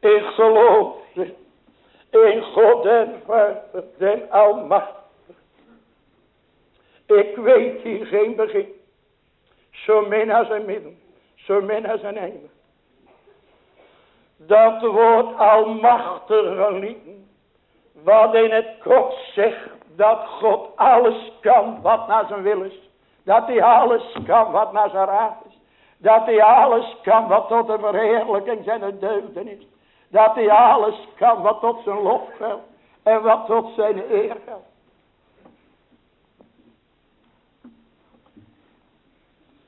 S2: Ik geloof in God en Vader, den Almachtig. Ik weet hier geen begin. Zo min als een middel. Zo min als een einde. Dat woord almachtig geliefden. Wat in het kort zegt. Dat God alles kan wat naar zijn wil is. Dat hij alles kan wat raad is. Dat hij alles kan wat tot de verheerlijking zijn deugden is. Dat hij alles kan wat tot zijn lof geldt. En wat tot zijn eer geldt.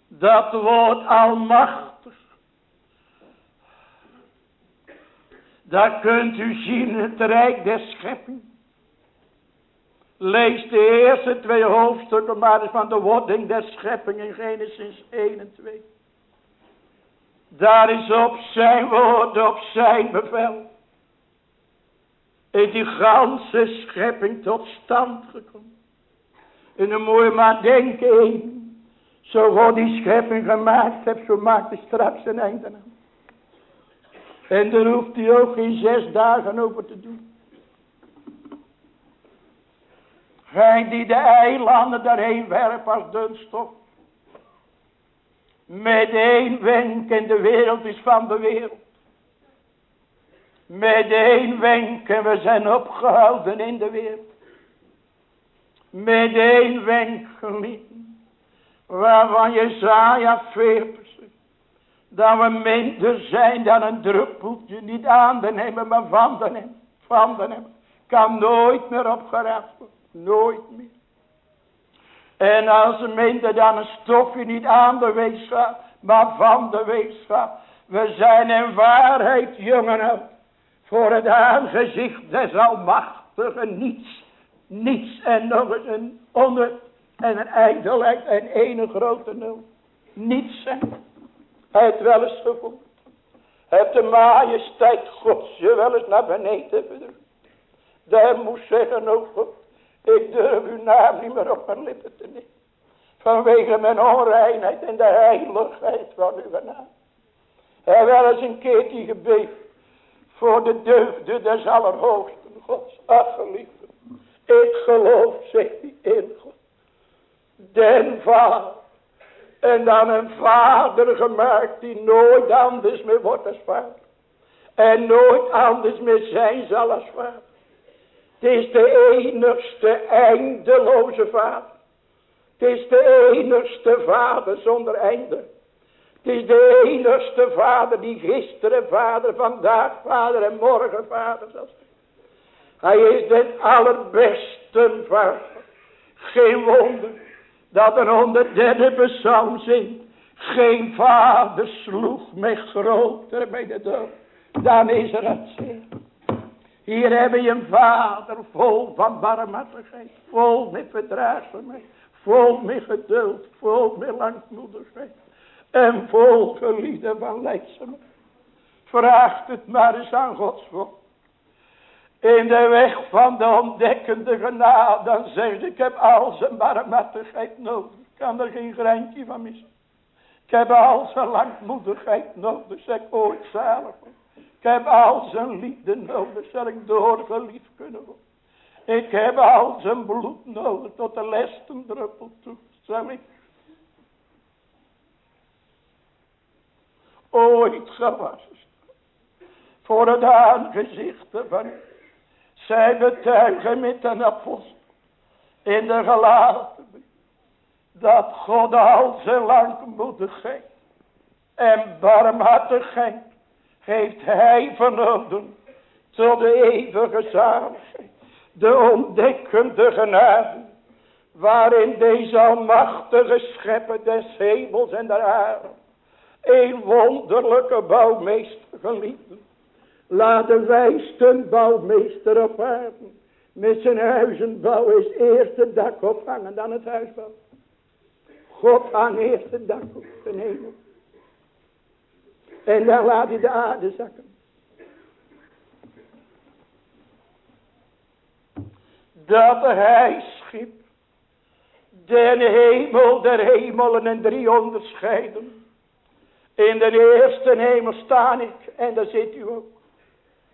S2: Dat woord almachtig. Daar kunt u zien het rijk der schepping. Lees de eerste twee hoofdstukken maar eens van de wording der schepping in Genesis 1 en 2. Daar is op zijn woord, op zijn bevel. Is die ganse schepping tot stand gekomen. En dan moet je maar denken. Zo God die schepping gemaakt hebt, zo maakt hij straks een einde aan. En daar hoeft hij ook geen zes dagen over te doen. Gij die de eilanden daarheen werpt als dunstof. Met één wenk en de wereld is van de wereld. Met één wenk en we zijn opgehouden in de wereld. Met één wenk geliefd. Waarvan Jezaja 40 Dat we minder zijn dan een druppeltje. Niet aan te nemen maar van te nemen. Van te nemen. Kan nooit meer opgerapt worden. Nooit meer. En als ze minder dan een stofje niet aan de wees gaat, maar van de wees gaat. We zijn in waarheid, jongen, voor het aangezicht des almachtigen niets. Niets en nog eens een onder en een ijdelheid en ene grote nul. Niets. Hij heeft wel eens gevoeld. Heeft de majesteit gods je wel eens naar beneden bedrukt. Daar moest zeggen, oh God, ik durf uw naam niet meer op mijn lippen te nemen. Vanwege mijn onreinheid en de heiligheid van uw naam. Hij wel een keertje gebeden. Voor de deugden des allerhoogsten gods. Ach geliefde. Ik geloof, hij in God. Den vader. En dan een vader gemaakt die nooit anders meer wordt als vader. En nooit anders meer zijn zal als vader. Het is de enigste eindeloze vader. Het is de enigste vader zonder einde. Het is de enigste vader die gisteren vader, vandaag vader en morgen vader zal zijn. Hij is de allerbeste vader. Geen wonder dat er onder derde psalm zingt. Geen vader sloeg mij groter bij de dood. Dan is er het zeer. Hier hebben je een vader vol van barmhartigheid. Vol met verdraagzaamheid. Vol met geduld. Vol met langmoedigheid. En vol geliefde van leidzaamheid. Vraagt het maar eens aan Gods volk. In de weg van de ontdekkende genade. Dan zegt ik heb al zijn barmhartigheid nodig. Kan er geen greintje van missen. Ik heb al zijn langmoedigheid nodig. Zeg ooit zalig. Ik heb al zijn liefde nodig. Zal ik doorgeliefd kunnen worden. Ik heb al zijn bloed nodig. Tot de laatste druppel toe. Zal ik ooit gewassen voor het aangezicht van. Zij betuigen met een apostel in de gelaten dat God al zijn langmoedigheid en barmhartigheid heeft hij vernomen tot de eeuwige zaligheid. De ontdekkende genade waarin deze almachtige schepper des hemels en der aarde een wonderlijke bouwmeester geliefde Laat de wijste bouwmeester op met zijn huizenbouw is eerst het dak ophangen dan het huisbouw. God aan eerst het dak op de hemel. En dan laat hij de aarde zakken. Dat hij schiep den hemel der hemelen en drie onderscheiden. In de eerste hemel sta ik en daar zit u ook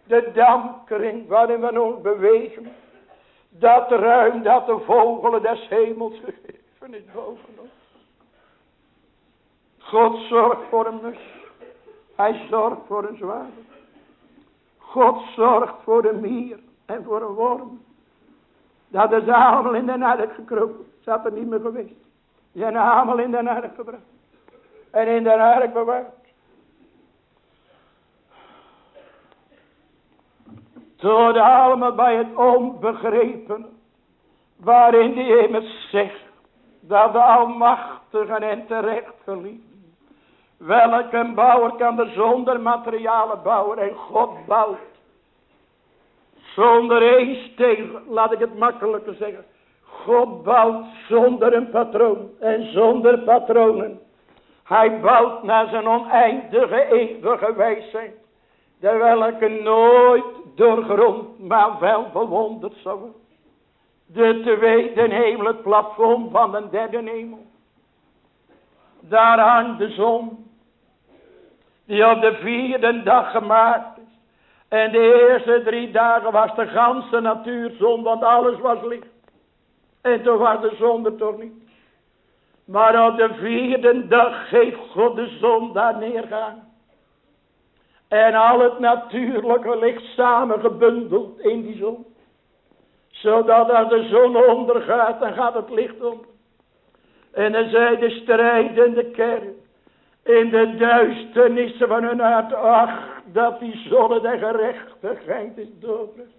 S2: de dankering waarin we ons bewegen. Dat ruim dat de vogelen des hemels gegeven is boven ons. God zorgt voor mus. Hij zorgt voor een zwaarder. God zorgt voor een mier en voor een worm. Dat is allemaal in de ark gekropen. Had er niet meer geweest. Ze zijn in de ark gebracht. En in de ark bewaard. Tot allemaal bij het onbegrepen. Waarin die immers zegt. Dat de almachtige en terecht geliefd. Welke bouwer kan er zonder materialen bouwen. En God bouwt. Zonder één steen. Laat ik het makkelijker zeggen. God bouwt zonder een patroon. En zonder patronen. Hij bouwt naar zijn oneindige eeuwige wijsheid. De welke nooit doorgrond, maar wel bewonderd zou worden. De tweede hemel, het plafond van de derde hemel. Daar hangt de zon. Die op de vierde dag gemaakt is. En de eerste drie dagen was de ganse natuur zon, want alles was licht. En toen was de zon er toch niet. Maar op de vierde dag geeft God de zon daar neergaan. En al het natuurlijke licht samengebundeld in die zon. Zodat als de zon ondergaat, dan gaat het licht om. En dan zij de strijdende kerk. In de duisternissen van hun hart. Ach, dat die zonne de gerechtigheid is doorbrust.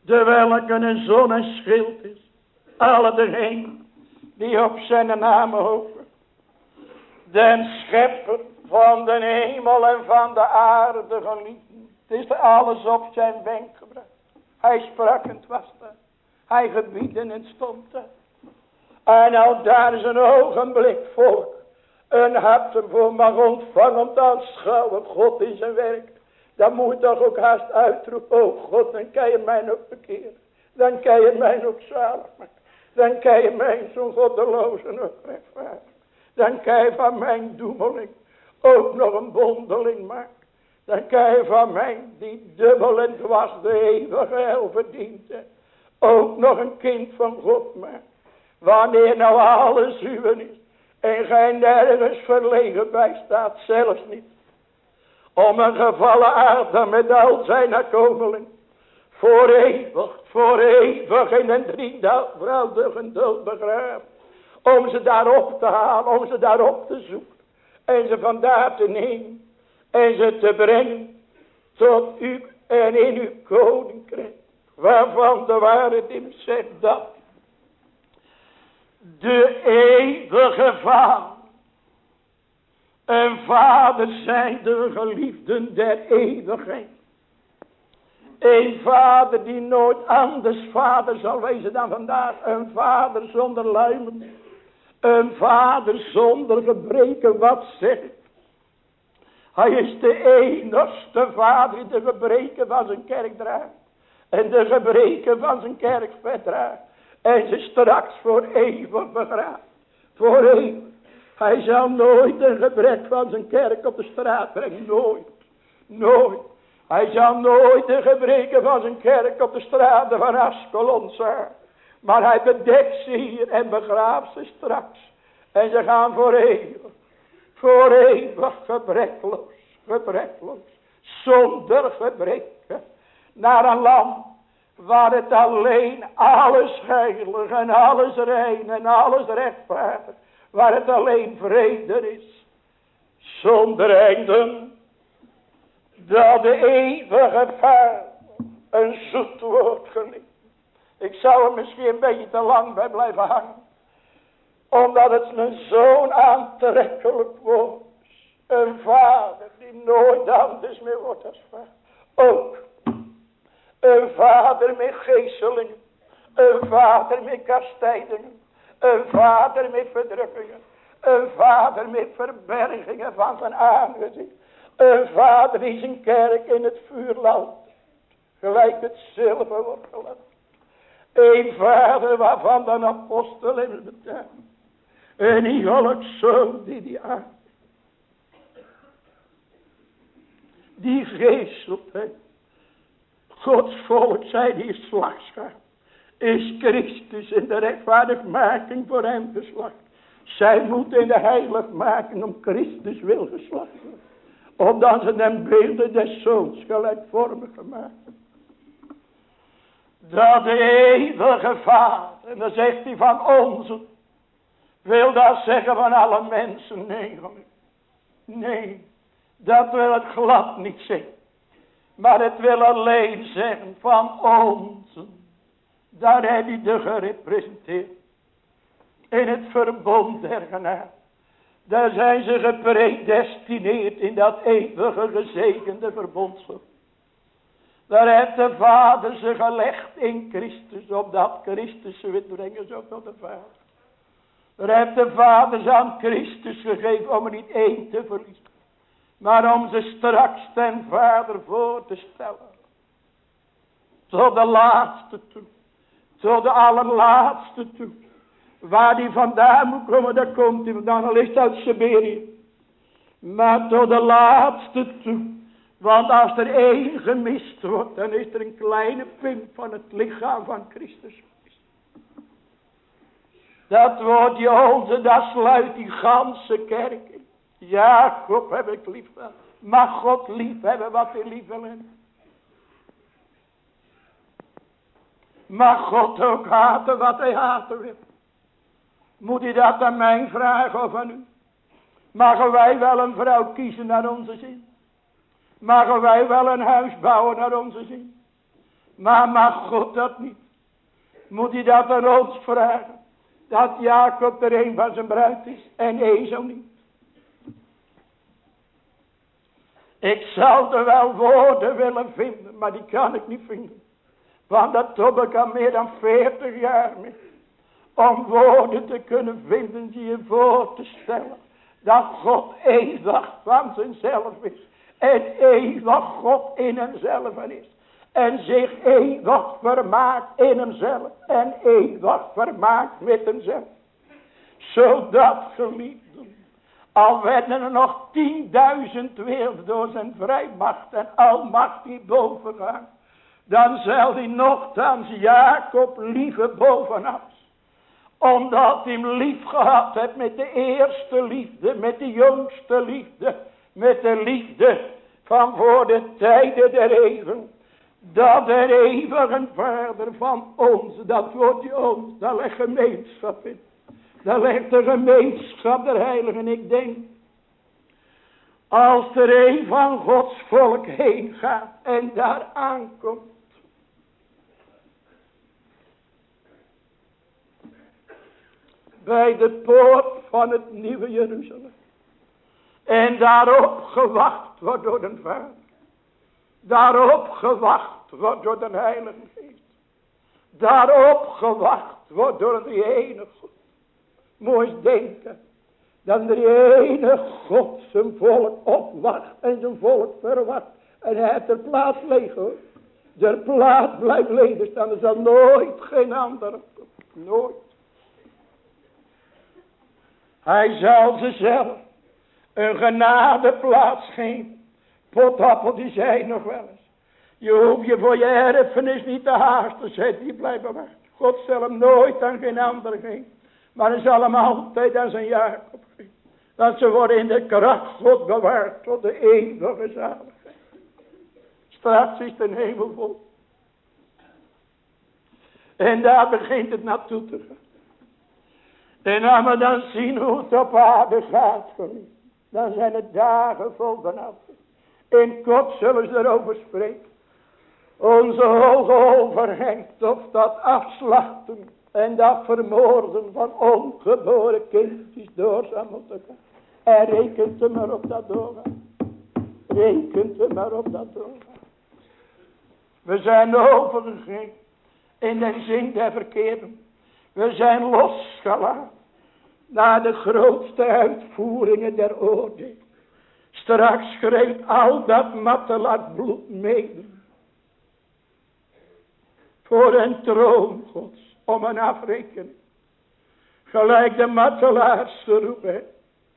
S2: De welke een zon is. Alle erheen die op zijn naam hopen. Den schepper van de hemel en van de aarde geliefd. Het is alles op zijn wenk gebracht. Hij sprak en het was. Hij gebieden en stond daar. En al daar is een ogenblik volk. Een hart voor mag ontvangen om te aanschouwen. God in zijn werk. Dan moet toch ook haast uitroepen. Oh God, dan kan je mij ook verkeren. Dan kan je mij ook zalig maken. Dan kan je mij zo'n goddeloze nog rechtvaardigen. Dan kan je van mijn doemeling ook nog een bondeling maakt. Dan kan je van mij, die dubbel en dwars de eeuwige hel verdient. Ook nog een kind van God maken. Wanneer nou alles uw is. En gij nergens verlegen bij staat. Zelfs niet. Om een gevallen aarde met al zijn nakomeling. Voor eeuwig, voor eeuwig in een drievoudige dood begraven. Om ze daarop te halen, om ze daarop te zoeken. En ze vandaar te nemen. En ze te brengen tot u en in uw koninkrijk. Waarvan de waarheid in zegt dat. De eeuwige vader. Een vader zijn de geliefden der eeuwigheid. Een vader die nooit anders vader zal wezen dan vandaag. Een vader zonder luimen. Een vader zonder gebreken wat zegt. Hij is de enigste vader die de gebreken van zijn kerk draagt. En de gebreken van zijn kerk verdraagt. En ze straks voor eeuwig begraaft. Voor eeuwig. Hij zal nooit een gebrek van zijn kerk op de straat brengen. Nooit. Nooit. Hij zal nooit de gebreken van zijn kerk op de straten van Askelon zijn. Maar hij bedekt ze hier en begraaft ze straks. En ze gaan voor eeuwig. Voor eeuwig gebrekloos. Gebrekloos. Zonder gebreken. Naar een land waar het alleen alles heilig en alles rein en alles rechtvaardig. Waar het alleen vrede is. Zonder einden. Dat de eeuwige vader een zoet woord geliefd. Ik zou er misschien een beetje te lang bij blijven hangen. Omdat het een zo'n aantrekkelijk woord is. Een vader die nooit anders meer wordt als vader. Ook een vader met geestelingen. Een vader met kastijdingen. Een vader met verdrukkingen. Een vader met verbergingen van zijn aangezicht. Een vader die zijn kerk in het vuur. Gelijk het zilver wordt. Een vader waarvan de apostel in het betuigt. En die zoon die die aan. Die geestelt. Gods volk, zij die slagschaar, is Christus in de rechtvaardigmaking voor hem geslacht. Zij moet in de heiligmaking om Christus wil geslacht worden. Omdat ze den beelden des zoons gelijkvormig gemaakt Dat de eeuwige vader, en dan zegt hij van onze, wil dat zeggen van alle mensen? Nee, nee, dat wil het glad niet zeggen. Maar het wil alleen zeggen van ons. Daar heb je de gerepresenteerd. In het verbond der genade. Daar zijn ze gepredestineerd in dat eeuwige gezegende verbondschap. Daar heeft de Vader ze gelegd in Christus, opdat Christus ze weer brengen zo tot de Vader. Daar heeft de Vader ze aan Christus gegeven om er niet één te verliezen. Maar om ze straks ten vader voor te stellen. Tot de laatste toe. Tot de allerlaatste toe. Waar die vandaan moet komen, daar komt hij vandaan. Al is uit Siberië. Maar tot de laatste toe. Want als er één gemist wordt, dan is er een kleine punt van het lichaam van Christus. Dat wordt onze, dat sluit die ganse kerk Jacob heb ik lief. Mag God lief hebben wat hij lief wil hebben. Mag God ook haten wat hij haten wil. Moet hij dat aan mij vragen of aan u? Mogen wij wel een vrouw kiezen naar onze zin? Mogen wij wel een huis bouwen naar onze zin? Maar mag God dat niet? Moet hij dat aan ons vragen? Dat Jacob er een van zijn bruid is en Ezo niet. Ik zou er wel woorden willen vinden, maar die kan ik niet vinden. Want dat heb ik al meer dan 40 jaar mee. Om woorden te kunnen vinden die je voor te stellen. Dat God eeuwig van zichzelf is. En eeuwig God in hemzelf is. En zich eeuwig vermaakt in hemzelf. En eeuwig vermaakt met hemzelf. Zodat geliefden al werden er nog tienduizend wereld door zijn vrijmacht en almacht die boven gaan. Dan zal hij nogthans Jacob lieve bovenaf. Omdat hij hem lief gehad heeft met de eerste liefde, met de jongste liefde. Met de liefde van voor de tijden der even. Dat er eeuwige vader van ons, dat wordt ons, dat er gemeenschap in. Daar ligt de gemeenschap der heiligen. Ik denk. Als er een van Gods volk heen gaat. En daar aankomt. Bij de poort van het nieuwe Jeruzalem. En daarop gewacht wordt door de Vader. Daarop gewacht wordt door de Heilige. Daarop gewacht wordt door de enige God. Mooi denken. Dan de ene God zijn volk opwacht en zijn volk verwacht. En hij heeft er plaats leeg hoor. De plaats blijft ledig staan. Er zal nooit geen ander. Nooit. Hij zal ze zelf een genadeplaats geven. Die zei nog wel eens. Je hoeft je voor je erfenis niet te haasten. Zet die blijven wachten. God zal hem nooit aan geen ander geven. Maar hem altijd aan zijn Jacob geven. Dat ze worden in de kracht God bewaard tot de eeuwige zaligheid. Straks is de hemel vol. En daar begint het naartoe te gaan. En als we dan zien hoe het op aarde gaat, dan zijn het dagen vol vanaf. In kort zullen ze erover spreken. Onze hoge overheid of dat afslachten en dat vermoorden van ongeboren kindjes door zou moeten gaan. En rekent maar op dat doorgaan. Rekent er maar op dat doorgaan. We zijn overgegaan in de zin der verkeerden. We zijn losgelaten naar de grootste uitvoeringen der oordeel. Straks schreeuwt al dat mattelak bloed mede. Voor een troon gods om een afrekening. Gelijk de mattelaars roepen.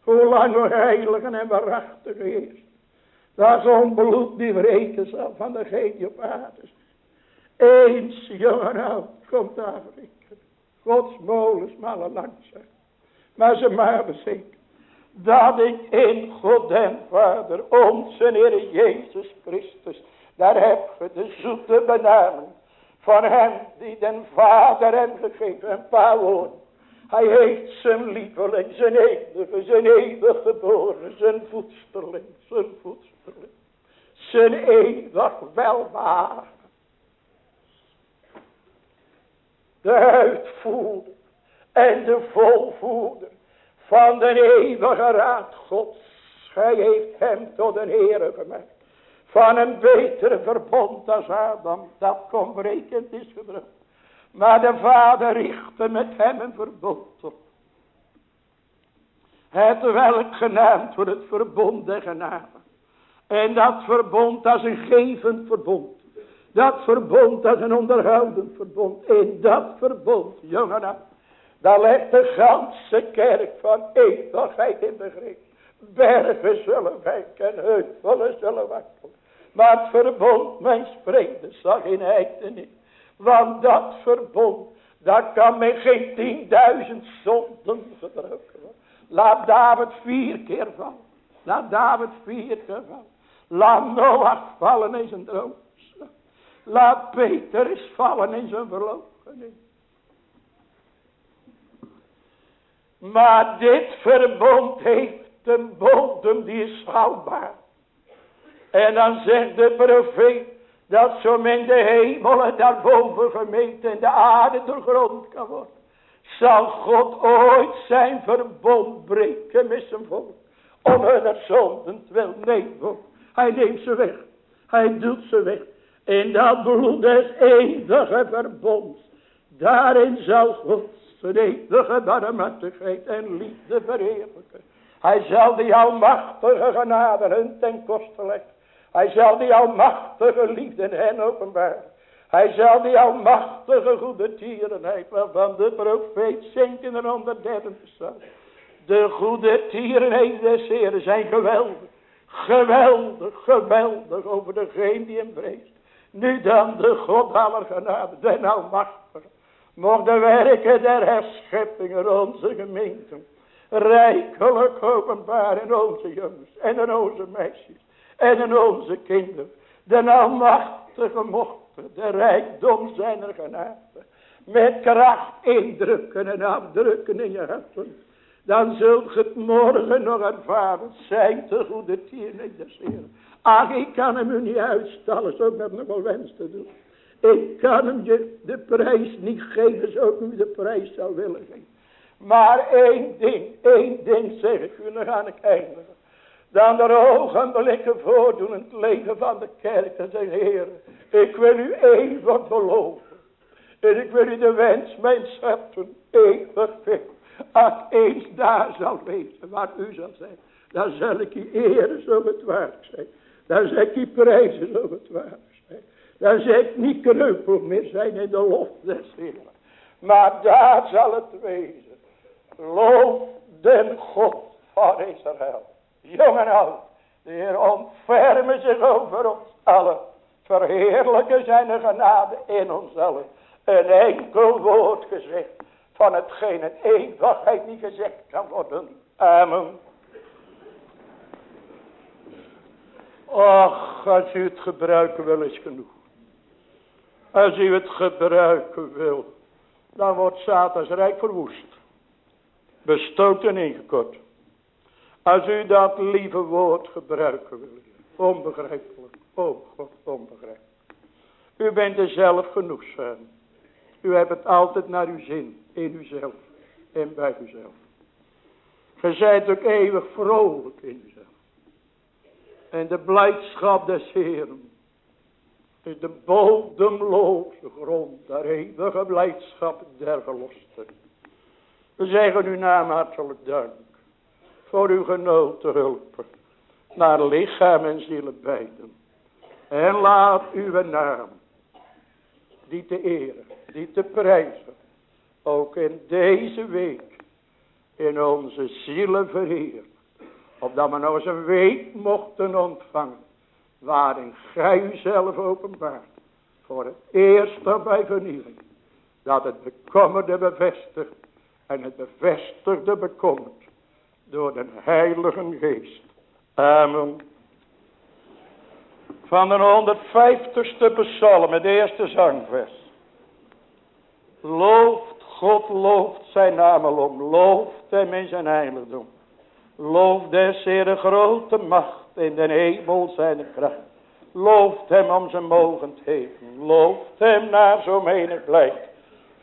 S2: Hoe lang o heilige en waarachtige Heer. Dat zo'n bloed die wreken zal van degene die op is. Eens jong en oud komt afrekenen. Gods molens malen langzaam. Maar ze maar zeker. Dat ik in God en Vader, onze Heer Jezus Christus. Daar heb je de zoete benaming van hem die den Vader hem gegeven. Een paar woorden. Hij heeft zijn lieveling, zijn enige, zijn eeuwig geboren, zijn voedsterling, zijn voedsterling. Zijn eeuwig welbehagen. De uitvoerder en de volvoerder van de eeuwige raad Gods. Hij heeft hem tot een Heere gemaakt. Van een betere verbond als Adam, dat konbrekend is gebruikt. Maar de vader richtte met hem een verbond op. Het welk genaamd wordt het verbond der genade. En dat verbond als een gevend verbond. Dat verbond als een onderhoudend verbond. In dat verbond, jongen, daar legt de ganse kerk van eeuwigheid in begrip. Bergen zullen wijken, heuvelen zullen wakkelen. Maar het verbond, mijn vrede, zag in niet. Want dat verbond, daar kan men geen tienduizend zonden gebruiken. Laat David vier keer vallen. Laat David vier keer vallen. Laat Noach vallen in zijn droom. Laat Peter eens vallen in zijn verloochening. Maar dit verbond heeft een bodem die is schouwbaar. En dan zegt de profeet dat zo men de hemelen daarboven gemeten en de aarde doorgrond kan worden. Zal God ooit zijn verbond breken met zijn volk. Om hun zonden wil. Nee, hij neemt ze weg. Hij doet ze weg. In dat bloed des eeuwige verbonds. Daarin zal God zijn eeuwige barmhartigheid en liefde verheerlijken. Hij zal die almachtige genade hun ten koste leggen. Hij zal die almachtige liefde hen openbaren. Hij zal die almachtige goede tierenheid waarvan de profeet zingt in de 130 psalm. De goede tierenheid des Heren zijn geweldig. Geweldig, geweldig over degene die hem vreest. Nu dan de God aller genade, den almachtige. Mocht de werken der herscheppingen onze gemeenten rijkelijk openbaar in onze jongens en in onze meisjes en in onze kinderen. De almachtige mochten de rijkdom zijn er genade. Met kracht indrukken en afdrukken in je harten. Dan zult je het morgen nog ervaren. Zijn te goede tiener des Heeren. Ach, ik kan hem u niet uitstallen, zo ik dat nog wens te doen. Ik kan hem je de prijs niet geven, zo ik u de prijs zou willen geven. Maar één ding, één ding zeg ik u, dan ga ik eindigen. Dan de ogenblikken voordoen in het leven van de kerk. En zeggen, Heer, ik wil u eeuwig beloven. En ik wil u de wens, mijn scheppen, eeuwig Als ik eens daar zal wezen waar u zal zijn. Dan zal ik u eren zo het waard zijn. Dan zal ik u prijzen zo het waard zijn. Dan zal ik niet kreupel meer zijn in de lof des Heeren. Maar daar zal het wezen. Loof den God van Israël. Jong en oud. De Heer ontfermen zich over ons allen. Verheerlijken zijn genade in ons allen. Een enkel woord gezegd. Van hetgeen in eeuwigheid niet gezegd kan worden. Amen. Ach, als u het gebruiken wil is genoeg. Als u het gebruiken wil. Dan wordt Satans rijk verwoest. Bestoten ingekort. Als u dat lieve woord gebruiken wil. Onbegrijpelijk. Oh God, onbegrijpelijk. U bent er zelf genoeg zijn. U hebt het altijd naar uw zin. In uzelf. En bij uzelf. Ge zijt ook eeuwig vrolijk in uzelf. En de blijdschap des Heeren. Is de bodemloze grond. Der eeuwige blijdschap der verlosten. We zeggen uw naam hartelijk dank. Voor uw genoten hulp. Naar lichaam en zielen beiden. En laat uw naam. Die te eren. Die te prijzen. Ook in deze week. In onze zielen verheerd. Opdat we nog eens een week mochten ontvangen. Waarin gij uzelf openbaart. Voor het eerst bij vernieling. Dat het bekommerde bevestigt. En het bevestigde bekomt. Door de heilige geest. Amen. Van de 150ste psalm, het eerste zangvers. Looft God, looft zijn naam om. Looft hem in zijn heiligdom. Loof des Heer grote macht in de hemel zijn kracht. Looft hem om zijn mogendheden. Looft hem naar zo menig blijk.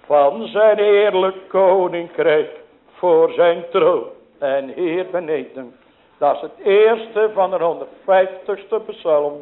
S2: Van zijn heerlijk koninkrijk voor zijn troon en Heer beneden. Dat is het eerste van de 150ste psalm.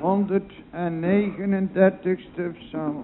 S1: 139ste psalm.